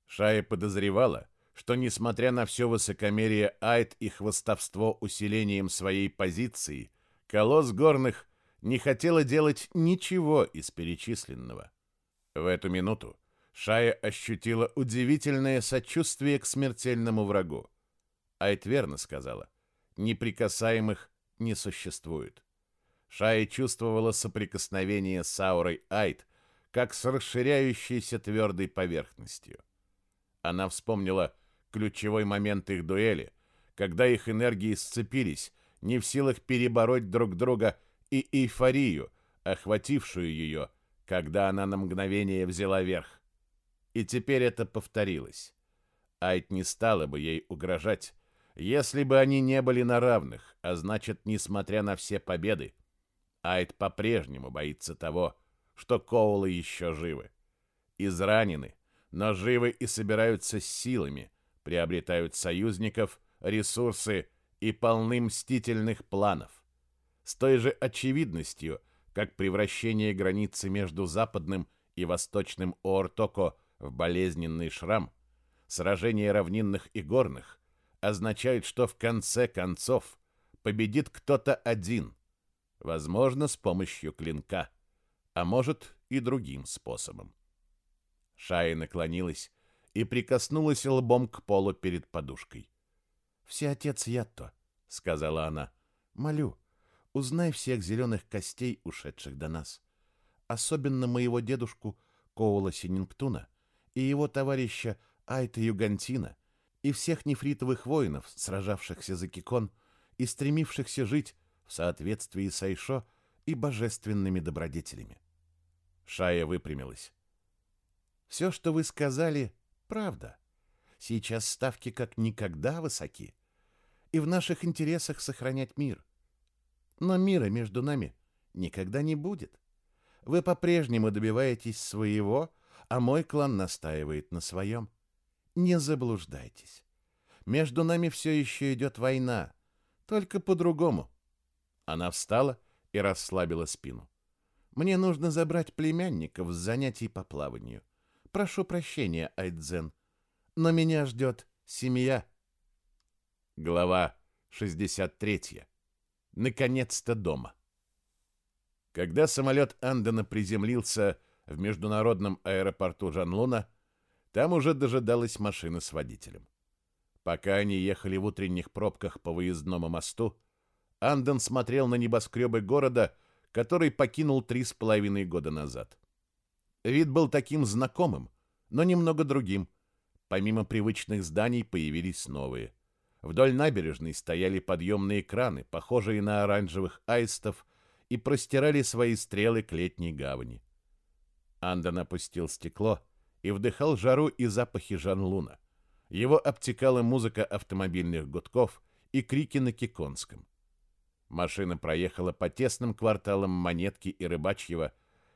Шая подозревала, что, несмотря на все высокомерие Айт и хвостовство усилением своей позиции, колосс горных не хотела делать ничего из перечисленного. В эту минуту Шая ощутила удивительное сочувствие к смертельному врагу. Айт верно сказала, неприкасаемых не существует. Шая чувствовала соприкосновение с аурой Айд, как с расширяющейся твердой поверхностью. Она вспомнила ключевой момент их дуэли, когда их энергии сцепились, не в силах перебороть друг друга и эйфорию, охватившую ее, когда она на мгновение взяла верх. И теперь это повторилось. Айт не стала бы ей угрожать, если бы они не были на равных, а значит, несмотря на все победы, Айд по-прежнему боится того, что Коулы еще живы. Изранены, но живы и собираются силами, приобретают союзников, ресурсы и полны мстительных планов. С той же очевидностью, как превращение границы между западным и восточным Оортоко в болезненный шрам, сражение равнинных и горных, означает, что в конце концов победит кто-то один, возможно, с помощью клинка, а может и другим способом. Шая наклонилась и прикоснулась лбом к полу перед подушкой. «Всеотец Ятто», — сказала она, — «молю, узнай всех зеленых костей, ушедших до нас, особенно моего дедушку Коула Синингтуна и его товарища Айта Югантина и всех нефритовых воинов, сражавшихся за Кикон и стремившихся жить в соответствии с Айшо и божественными добродетелями. Шая выпрямилась. «Все, что вы сказали, правда. Сейчас ставки как никогда высоки, и в наших интересах сохранять мир. Но мира между нами никогда не будет. Вы по-прежнему добиваетесь своего, а мой клан настаивает на своем. Не заблуждайтесь. Между нами все еще идет война, только по-другому. Она встала и расслабила спину. Мне нужно забрать племянников с занятий по плаванию. Прошу прощения, Айдзен, но меня ждет семья. Глава 63. Наконец-то дома. Когда самолет Андена приземлился в международном аэропорту Жанлуна, там уже дожидалась машина с водителем. Пока они ехали в утренних пробках по выездному мосту, Анден смотрел на небоскребы города, который покинул три с половиной года назад. Вид был таким знакомым, но немного другим. Помимо привычных зданий появились новые. Вдоль набережной стояли подъемные краны, похожие на оранжевых аистов, и простирали свои стрелы к летней гавани. Анден опустил стекло и вдыхал жару и запахи Жан-Луна. Его обтекала музыка автомобильных гудков и крики на киконском. Машина проехала по тесным кварталам Монетки и Рыбачьего,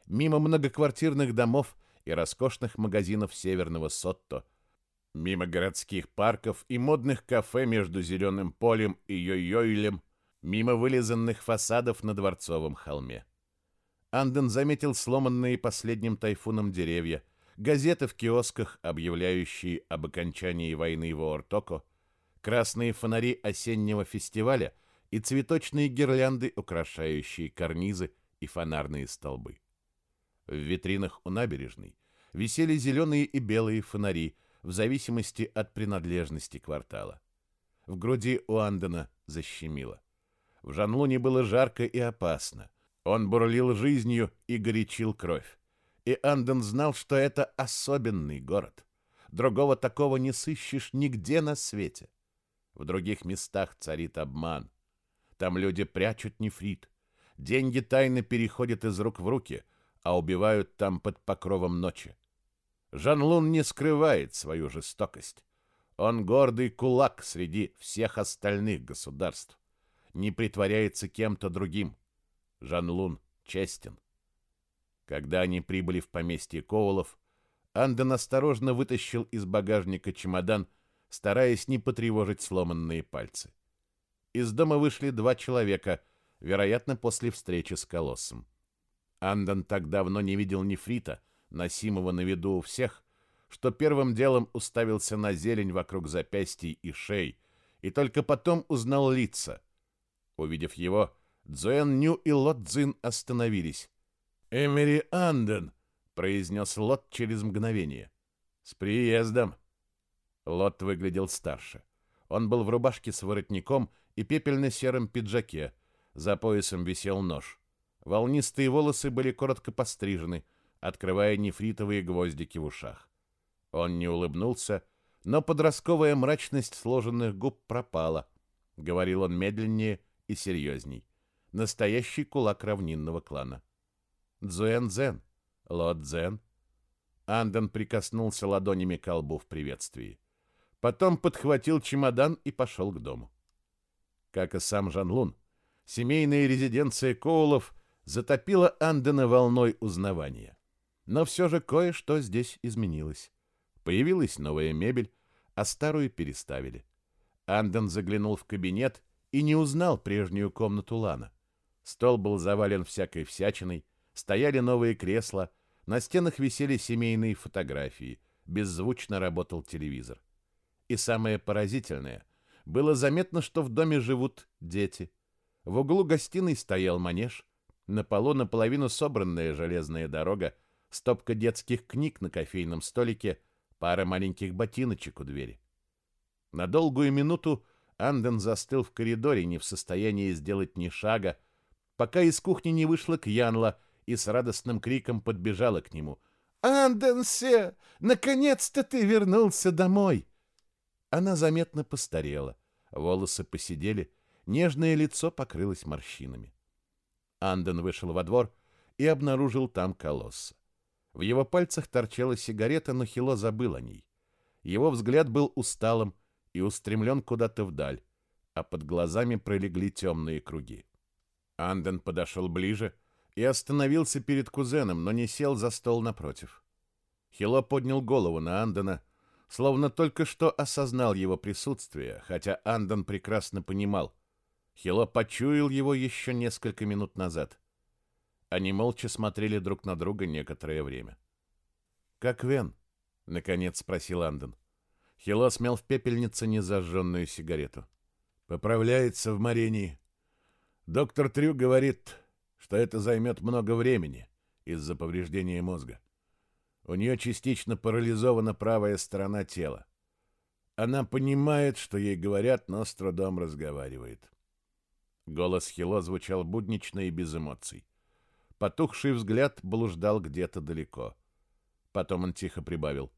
мимо многоквартирных домов и роскошных магазинов северного Сотто, мимо городских парков и модных кафе между Зеленым полем и Йой-Йойлем, мимо вылизанных фасадов на Дворцовом холме. Анден заметил сломанные последним тайфуном деревья, газеты в киосках, объявляющие об окончании войны в Ортоко, красные фонари осеннего фестиваля и цветочные гирлянды, украшающие карнизы и фонарные столбы. В витринах у набережной висели зеленые и белые фонари в зависимости от принадлежности квартала. В груди у Андена защемило. В Жанлуне было жарко и опасно. Он бурлил жизнью и горячил кровь. И Анден знал, что это особенный город. Другого такого не сыщешь нигде на свете. В других местах царит обман. Там люди прячут нефрит. Деньги тайно переходят из рук в руки, а убивают там под покровом ночи. Жан-Лун не скрывает свою жестокость. Он гордый кулак среди всех остальных государств. Не притворяется кем-то другим. Жан Лун честен. Когда они прибыли в поместье Коулов, Анден осторожно вытащил из багажника чемодан, стараясь не потревожить сломанные пальцы. Из дома вышли два человека, вероятно, после встречи с колоссом. Анден так давно не видел нефрита, носимого на виду у всех, что первым делом уставился на зелень вокруг запястий и шеи, и только потом узнал лица. Увидев его, Цзуэн Ню и Лот Цзин остановились. «Эмери Анден», — произнес Лот через мгновение. «С приездом!» Лот выглядел старше. Он был в рубашке с воротником и пепельно-сером пиджаке. За поясом висел нож. Волнистые волосы были коротко пострижены, открывая нефритовые гвоздики в ушах. Он не улыбнулся, но подростковая мрачность сложенных губ пропала. Говорил он медленнее и серьезней. Настоящий кулак равнинного клана. Дзуэн-дзен, лот-дзен. Анден прикоснулся ладонями к колбу в приветствии. Потом подхватил чемодан и пошел к дому. Как и сам Жан-Лун, семейная резиденция Коулов затопила Андена волной узнавания. Но все же кое-что здесь изменилось. Появилась новая мебель, а старую переставили. Анден заглянул в кабинет и не узнал прежнюю комнату Лана. Стол был завален всякой всячиной, стояли новые кресла, на стенах висели семейные фотографии, беззвучно работал телевизор. И самое поразительное, было заметно, что в доме живут дети. В углу гостиной стоял манеж, на полу наполовину собранная железная дорога, стопка детских книг на кофейном столике, пара маленьких ботиночек у двери. На долгую минуту Анден застыл в коридоре, не в состоянии сделать ни шага, пока из кухни не вышла Кьянла и с радостным криком подбежала к нему. «Анденсе, наконец-то ты вернулся домой!» Она заметно постарела, волосы посидели, нежное лицо покрылось морщинами. Анден вышел во двор и обнаружил там колосса. В его пальцах торчала сигарета, но Хило забыл о ней. Его взгляд был усталым и устремлен куда-то вдаль, а под глазами пролегли темные круги. Анден подошел ближе и остановился перед кузеном, но не сел за стол напротив. Хило поднял голову на Андена, словно только что осознал его присутствие, хотя Анден прекрасно понимал. Хило почуял его еще несколько минут назад. Они молча смотрели друг на друга некоторое время. «Как Вен?» — наконец спросил Анден. Хило смел в пепельнице незажженную сигарету. «Поправляется в Маринии. Доктор Трю говорит, что это займет много времени из-за повреждения мозга. У нее частично парализована правая сторона тела. Она понимает, что ей говорят, но с трудом разговаривает». Голос Хило звучал буднично и без эмоций. Потухший взгляд блуждал где-то далеко. Потом он тихо прибавил.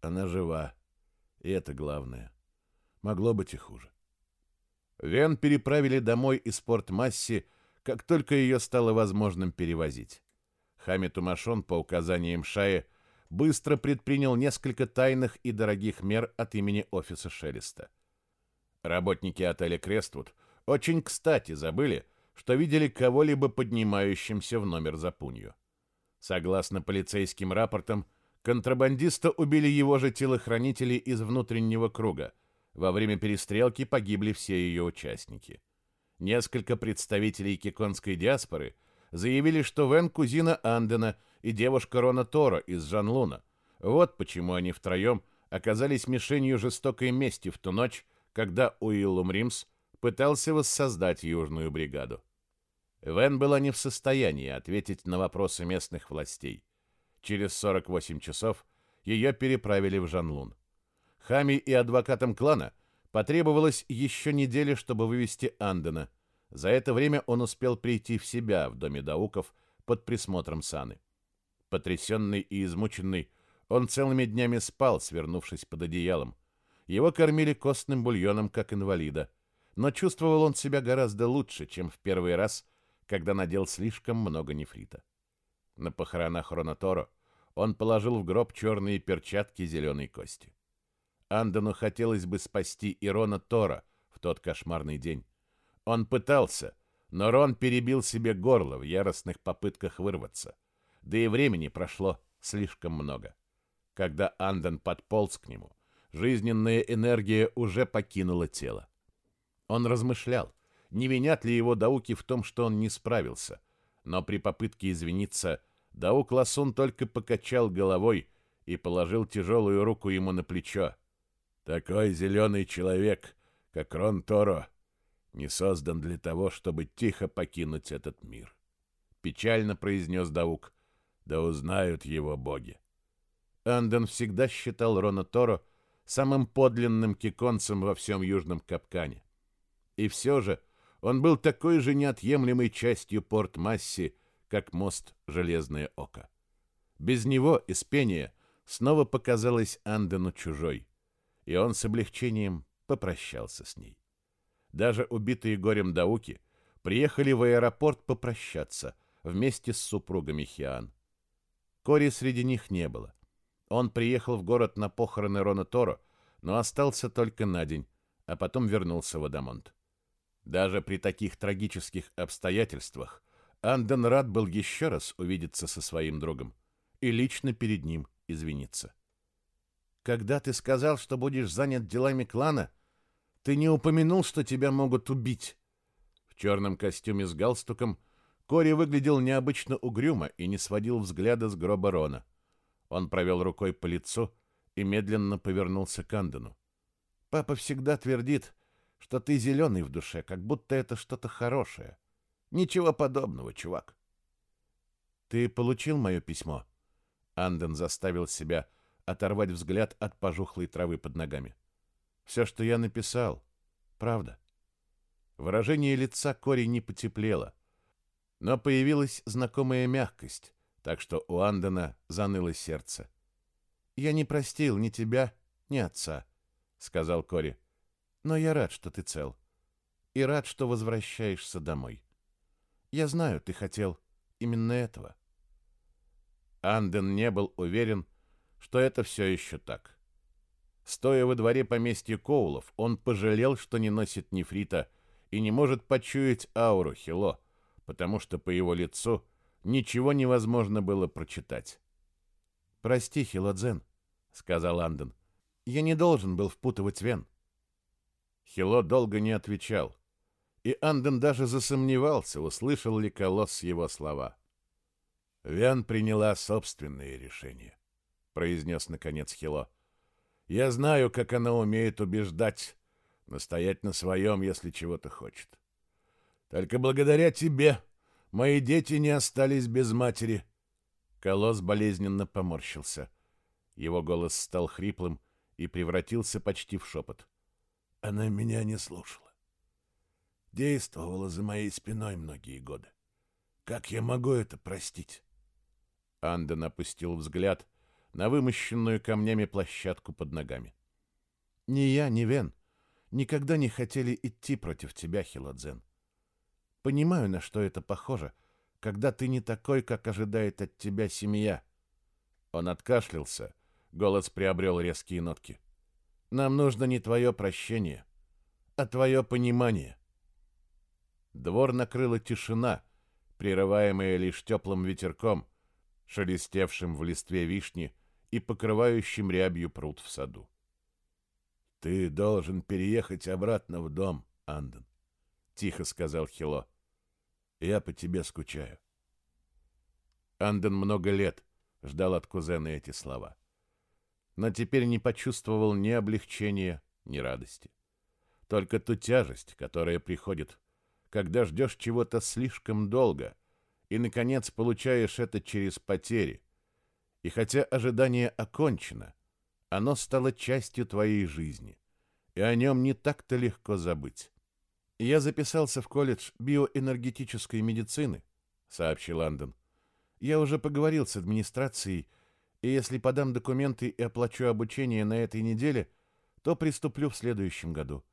Она жива. И это главное. Могло быть и хуже. Вен переправили домой из Порт-Масси, как только ее стало возможным перевозить. Хамид Умашон по указаниям Шая быстро предпринял несколько тайных и дорогих мер от имени офиса Шелеста. Работники отеля «Крествуд» очень кстати забыли, что видели кого-либо поднимающимся в номер за пунью. Согласно полицейским рапортам, контрабандиста убили его же телохранители из внутреннего круга. Во время перестрелки погибли все ее участники. Несколько представителей киконской диаспоры заявили, что Вен кузина Андена и девушка Рона Тора из Жанлуна. Вот почему они втроем оказались мишенью жестокой мести в ту ночь, когда Уиллум Римс пытался воссоздать Южную бригаду. Вен была не в состоянии ответить на вопросы местных властей. Через 48 часов ее переправили в Жанлун. Хами и адвокатам клана потребовалось еще недели, чтобы вывести Андена. За это время он успел прийти в себя в доме Дауков под присмотром Саны. Потрясенный и измученный, он целыми днями спал, свернувшись под одеялом. Его кормили костным бульоном, как инвалида. Но чувствовал он себя гораздо лучше, чем в первый раз – когда надел слишком много нефрита. На похоронах Ронаторо он положил в гроб черные перчатки зеленой кости. Андону хотелось бы спасти Ирона Тора в тот кошмарный день. Он пытался, но Рон перебил себе горло в яростных попытках вырваться. Да и времени прошло слишком много. Когда Андон подполз к нему, жизненная энергия уже покинула тело. Он размышлял, не винят ли его Дауки в том, что он не справился. Но при попытке извиниться Даук Ласун только покачал головой и положил тяжелую руку ему на плечо. «Такой зеленый человек, как Рон Торо, не создан для того, чтобы тихо покинуть этот мир», — печально произнес Даук. «Да узнают его боги». Анден всегда считал Рона Торо самым подлинным киконцем во всем Южном Капкане. И все же он был такой же неотъемлемой частью Порт-Масси, как мост Железное Око. Без него из снова показалась Андену чужой, и он с облегчением попрощался с ней. Даже убитые горем Дауки приехали в аэропорт попрощаться вместе с супругами Хиан. Кори среди них не было. Он приехал в город на похороны Рона Торо, но остался только на день, а потом вернулся в Адамонт. Даже при таких трагических обстоятельствах Анден рад был еще раз увидеться со своим другом и лично перед ним извиниться. «Когда ты сказал, что будешь занят делами клана, ты не упомянул, что тебя могут убить». В черном костюме с галстуком Кори выглядел необычно угрюмо и не сводил взгляда с гроба Рона. Он провел рукой по лицу и медленно повернулся к Андену. «Папа всегда твердит, что ты зеленый в душе, как будто это что-то хорошее. Ничего подобного, чувак». «Ты получил мое письмо?» Анден заставил себя оторвать взгляд от пожухлой травы под ногами. «Все, что я написал, правда». Выражение лица Кори не потеплело, но появилась знакомая мягкость, так что у Андена заныло сердце. «Я не простил ни тебя, ни отца», — сказал Кори. «Но я рад, что ты цел. И рад, что возвращаешься домой. Я знаю, ты хотел именно этого». Анден не был уверен, что это все еще так. Стоя во дворе поместья Коулов, он пожалел, что не носит нефрита и не может почуять ауру Хило, потому что по его лицу ничего невозможно было прочитать. «Прости, Хилодзен», — сказал Анден. «Я не должен был впутывать Вен». Хило долго не отвечал, и Анден даже засомневался, услышал ли Колосс его слова. «Вен приняла собственные решения», — произнес наконец Хило. «Я знаю, как она умеет убеждать, настоять на своем, если чего-то хочет. Только благодаря тебе мои дети не остались без матери. Колосс болезненно поморщился. Его голос стал хриплым и превратился почти в шепот. Она меня не слушала. Действовала за моей спиной многие годы. Как я могу это простить? Анден опустил взгляд на вымощенную камнями площадку под ногами. Ни я, ни Вен никогда не хотели идти против тебя, Хилодзен. Понимаю, на что это похоже, когда ты не такой, как ожидает от тебя семья. Он откашлялся, голос приобрел резкие нотки. Нам нужно не твое прощение, а твое понимание. Двор накрыла тишина, прерываемая лишь теплым ветерком, шелестевшим в листве вишни и покрывающим рябью пруд в саду. «Ты должен переехать обратно в дом, Анден», — тихо сказал Хило. Я по тебе скучаю. Анден много лет ждал от кузена эти слова. Но теперь не почувствовал ни облегчения, ни радости. Только ту тяжесть, которая приходит, когда ждешь чего-то слишком долго и, наконец, получаешь это через потери. И хотя ожидание окончено, оно стало частью твоей жизни, и о нем не так-то легко забыть. «Я записался в колледж биоэнергетической медицины», — сообщил Андон. «Я уже поговорил с администрацией, и если подам документы и оплачу обучение на этой неделе, то приступлю в следующем году.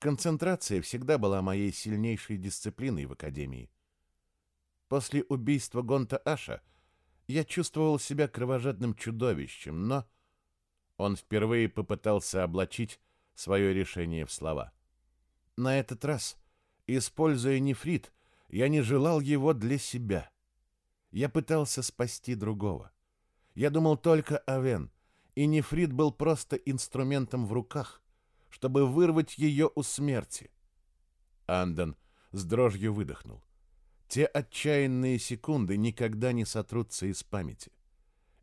Концентрация всегда была моей сильнейшей дисциплиной в академии. После убийства Гонта Аша я чувствовал себя кровожадным чудовищем, но...» Он впервые попытался облачить свое решение в слова. На этот раз, используя нефрит, я не желал его для себя. Я пытался спасти другого. Я думал только о Вен, и нефрит был просто инструментом в руках, чтобы вырвать ее у смерти. Андон с дрожью выдохнул. Те отчаянные секунды никогда не сотрутся из памяти.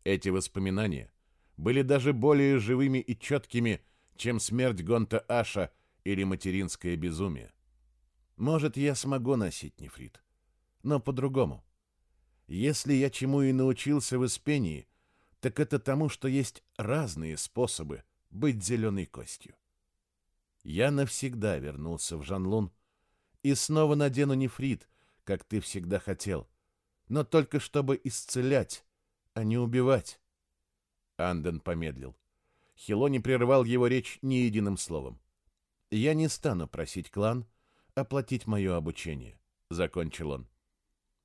Эти воспоминания были даже более живыми и четкими, чем смерть Гонта Аша — или материнское безумие. Может, я смогу носить нефрит, но по-другому. Если я чему и научился в Испении, так это тому, что есть разные способы быть зеленой костью. Я навсегда вернулся в Жанлун И снова надену нефрит, как ты всегда хотел. Но только чтобы исцелять, а не убивать. Анден помедлил. Хило не прервал его речь ни единым словом. «Я не стану просить клан оплатить мое обучение», — закончил он.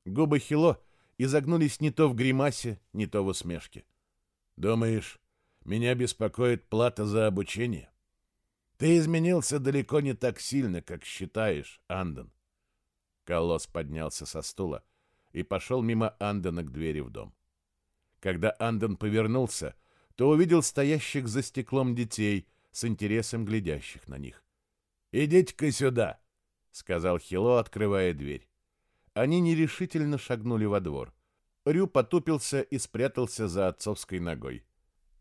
Губы Хило изогнулись не то в гримасе, не то в усмешке. «Думаешь, меня беспокоит плата за обучение? Ты изменился далеко не так сильно, как считаешь, Анден». Колосс поднялся со стула и пошел мимо Андена к двери в дом. Когда Анден повернулся, то увидел стоящих за стеклом детей, с интересом глядящих на них. «Идите-ка сюда», — сказал Хило, открывая дверь. Они нерешительно шагнули во двор. Рю потупился и спрятался за отцовской ногой.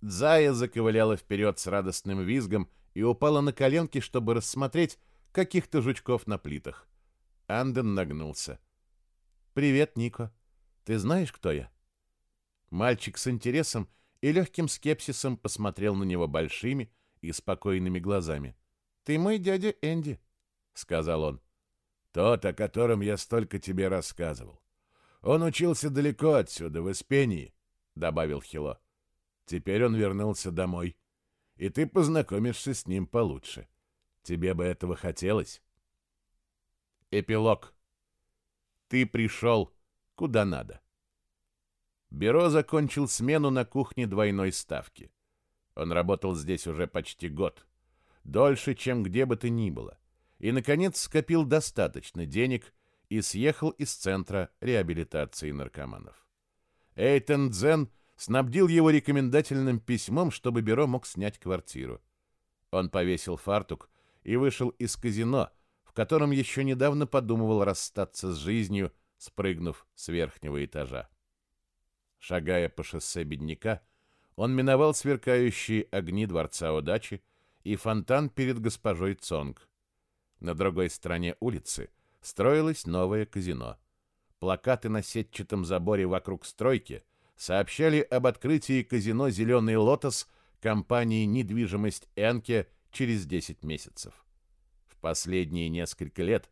Зая заковыляла вперед с радостным визгом и упала на коленки, чтобы рассмотреть каких-то жучков на плитах. Анден нагнулся. «Привет, Нико. Ты знаешь, кто я?» Мальчик с интересом и легким скепсисом посмотрел на него большими и спокойными глазами. «Ты мой дядя Энди», — сказал он. «Тот, о котором я столько тебе рассказывал. Он учился далеко отсюда, в Испении», — добавил Хило. «Теперь он вернулся домой, и ты познакомишься с ним получше. Тебе бы этого хотелось?» Эпилог. Ты пришел куда надо. Бюро закончил смену на кухне двойной ставки. Он работал здесь уже почти год. Дольше, чем где бы то ни было. И, наконец, скопил достаточно денег и съехал из центра реабилитации наркоманов. Эйтен Дзен снабдил его рекомендательным письмом, чтобы бюро мог снять квартиру. Он повесил фартук и вышел из казино, в котором еще недавно подумывал расстаться с жизнью, спрыгнув с верхнего этажа. Шагая по шоссе бедняка, он миновал сверкающие огни дворца удачи и фонтан перед госпожой Цонг. На другой стороне улицы строилось новое казино. Плакаты на сетчатом заборе вокруг стройки сообщали об открытии казино «Зеленый лотос» компании «Недвижимость Энке» через 10 месяцев. В последние несколько лет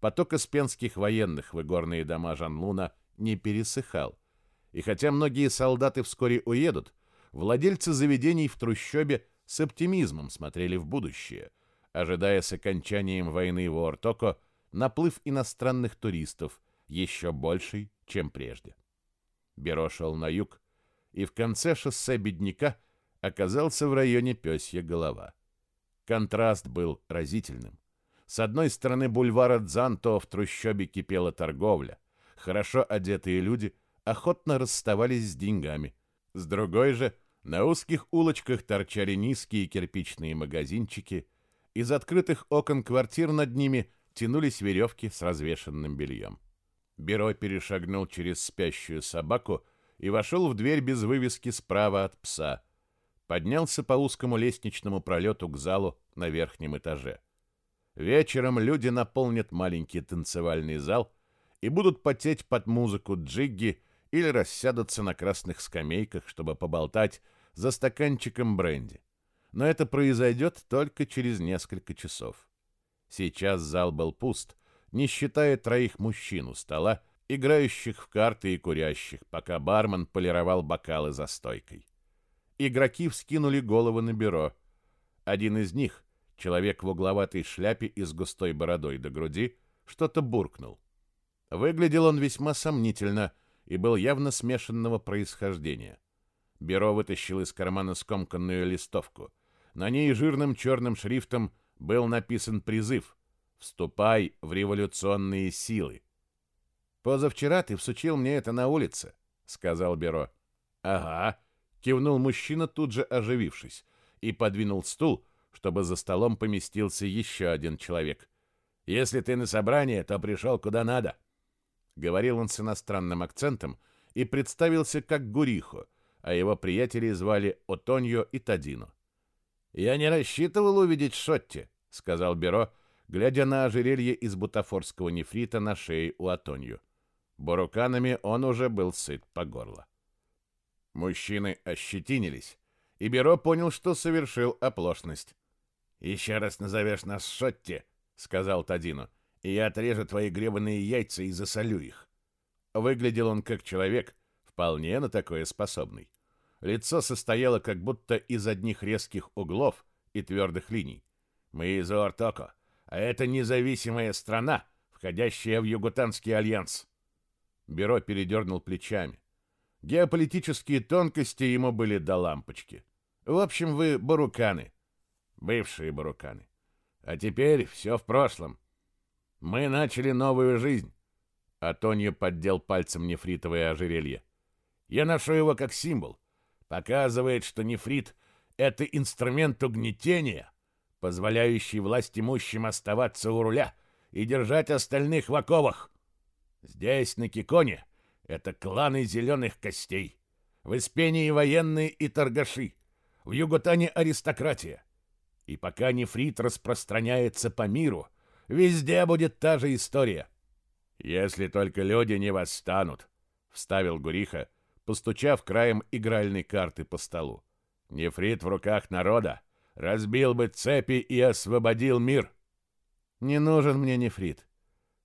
поток испенских военных в игорные дома Жанлуна не пересыхал – и хотя многие солдаты вскоре уедут, владельцы заведений в трущобе с оптимизмом смотрели в будущее, ожидая с окончанием войны в Ортоко наплыв иностранных туристов еще больший, чем прежде. Беро шел на юг, и в конце шоссе Бедняка оказался в районе Пёсья голова. Контраст был разительным. С одной стороны бульвара Дзанто в трущобе кипела торговля, хорошо одетые люди – охотно расставались с деньгами. С другой же, на узких улочках торчали низкие кирпичные магазинчики, из открытых окон квартир над ними тянулись веревки с развешенным бельем. Беро перешагнул через спящую собаку и вошел в дверь без вывески справа от пса. Поднялся по узкому лестничному пролету к залу на верхнем этаже. Вечером люди наполнят маленький танцевальный зал и будут потеть под музыку джигги или рассядутся на красных скамейках, чтобы поболтать за стаканчиком бренди. Но это произойдет только через несколько часов. Сейчас зал был пуст, не считая троих мужчин у стола, играющих в карты и курящих, пока бармен полировал бокалы за стойкой. Игроки вскинули головы на бюро. Один из них, человек в угловатой шляпе и с густой бородой до груди, что-то буркнул. Выглядел он весьма сомнительно — и был явно смешанного происхождения. Беро вытащил из кармана скомканную листовку. На ней жирным черным шрифтом был написан призыв «Вступай в революционные силы». «Позавчера ты всучил мне это на улице», — сказал Беро. «Ага», — кивнул мужчина, тут же оживившись, и подвинул стул, чтобы за столом поместился еще один человек. «Если ты на собрание, то пришел куда надо». Говорил он с иностранным акцентом и представился как Гурихо, а его приятелей звали Отоньо и Тадино. «Я не рассчитывал увидеть Шотти», — сказал Беро, глядя на ожерелье из бутафорского нефрита на шее у Атонью. Буруканами он уже был сыт по горло. Мужчины ощетинились, и Беро понял, что совершил оплошность. «Еще раз назовешь нас Шотти», — сказал Тадино, и я отрежу твои гребаные яйца и засолю их. Выглядел он как человек, вполне на такое способный. Лицо состояло как будто из одних резких углов и твердых линий. Мы из Ортоко, а это независимая страна, входящая в Югутанский альянс. Бюро передернул плечами. Геополитические тонкости ему были до лампочки. В общем, вы баруканы. Бывшие баруканы. А теперь все в прошлом. Мы начали новую жизнь. Атоньо поддел пальцем нефритовое ожерелье. Я ношу его как символ. Показывает, что нефрит — это инструмент угнетения, позволяющий власть имущим оставаться у руля и держать остальных в оковах. Здесь, на Киконе, это кланы зеленых костей. В Испении военные и торгаши. В Юготане аристократия. И пока нефрит распространяется по миру, везде будет та же история. Если только люди не восстанут, вставил Гуриха, постучав краем игральной карты по столу. Нефрит в руках народа разбил бы цепи и освободил мир. Не нужен мне нефрит.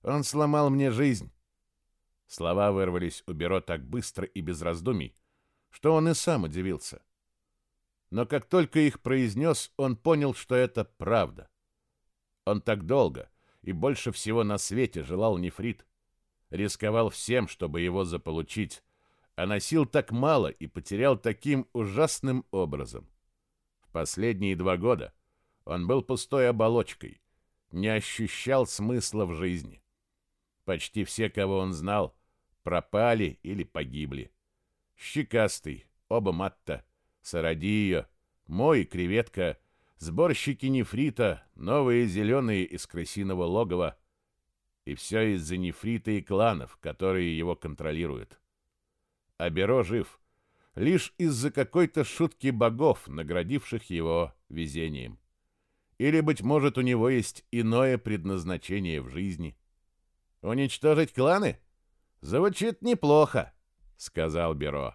Он сломал мне жизнь. Слова вырвались у Беро так быстро и без раздумий, что он и сам удивился. Но как только их произнес, он понял, что это правда. Он так долго и больше всего на свете желал нефрит, рисковал всем, чтобы его заполучить, а носил так мало и потерял таким ужасным образом. В последние два года он был пустой оболочкой, не ощущал смысла в жизни. Почти все, кого он знал, пропали или погибли. Щекастый, оба Матта, Сарадио, мой креветка, сборщики нефрита, новые зеленые из крысиного логова. И все из-за нефрита и кланов, которые его контролируют. А Беро жив лишь из-за какой-то шутки богов, наградивших его везением. Или, быть может, у него есть иное предназначение в жизни — Уничтожить кланы? Звучит неплохо, сказал Беро.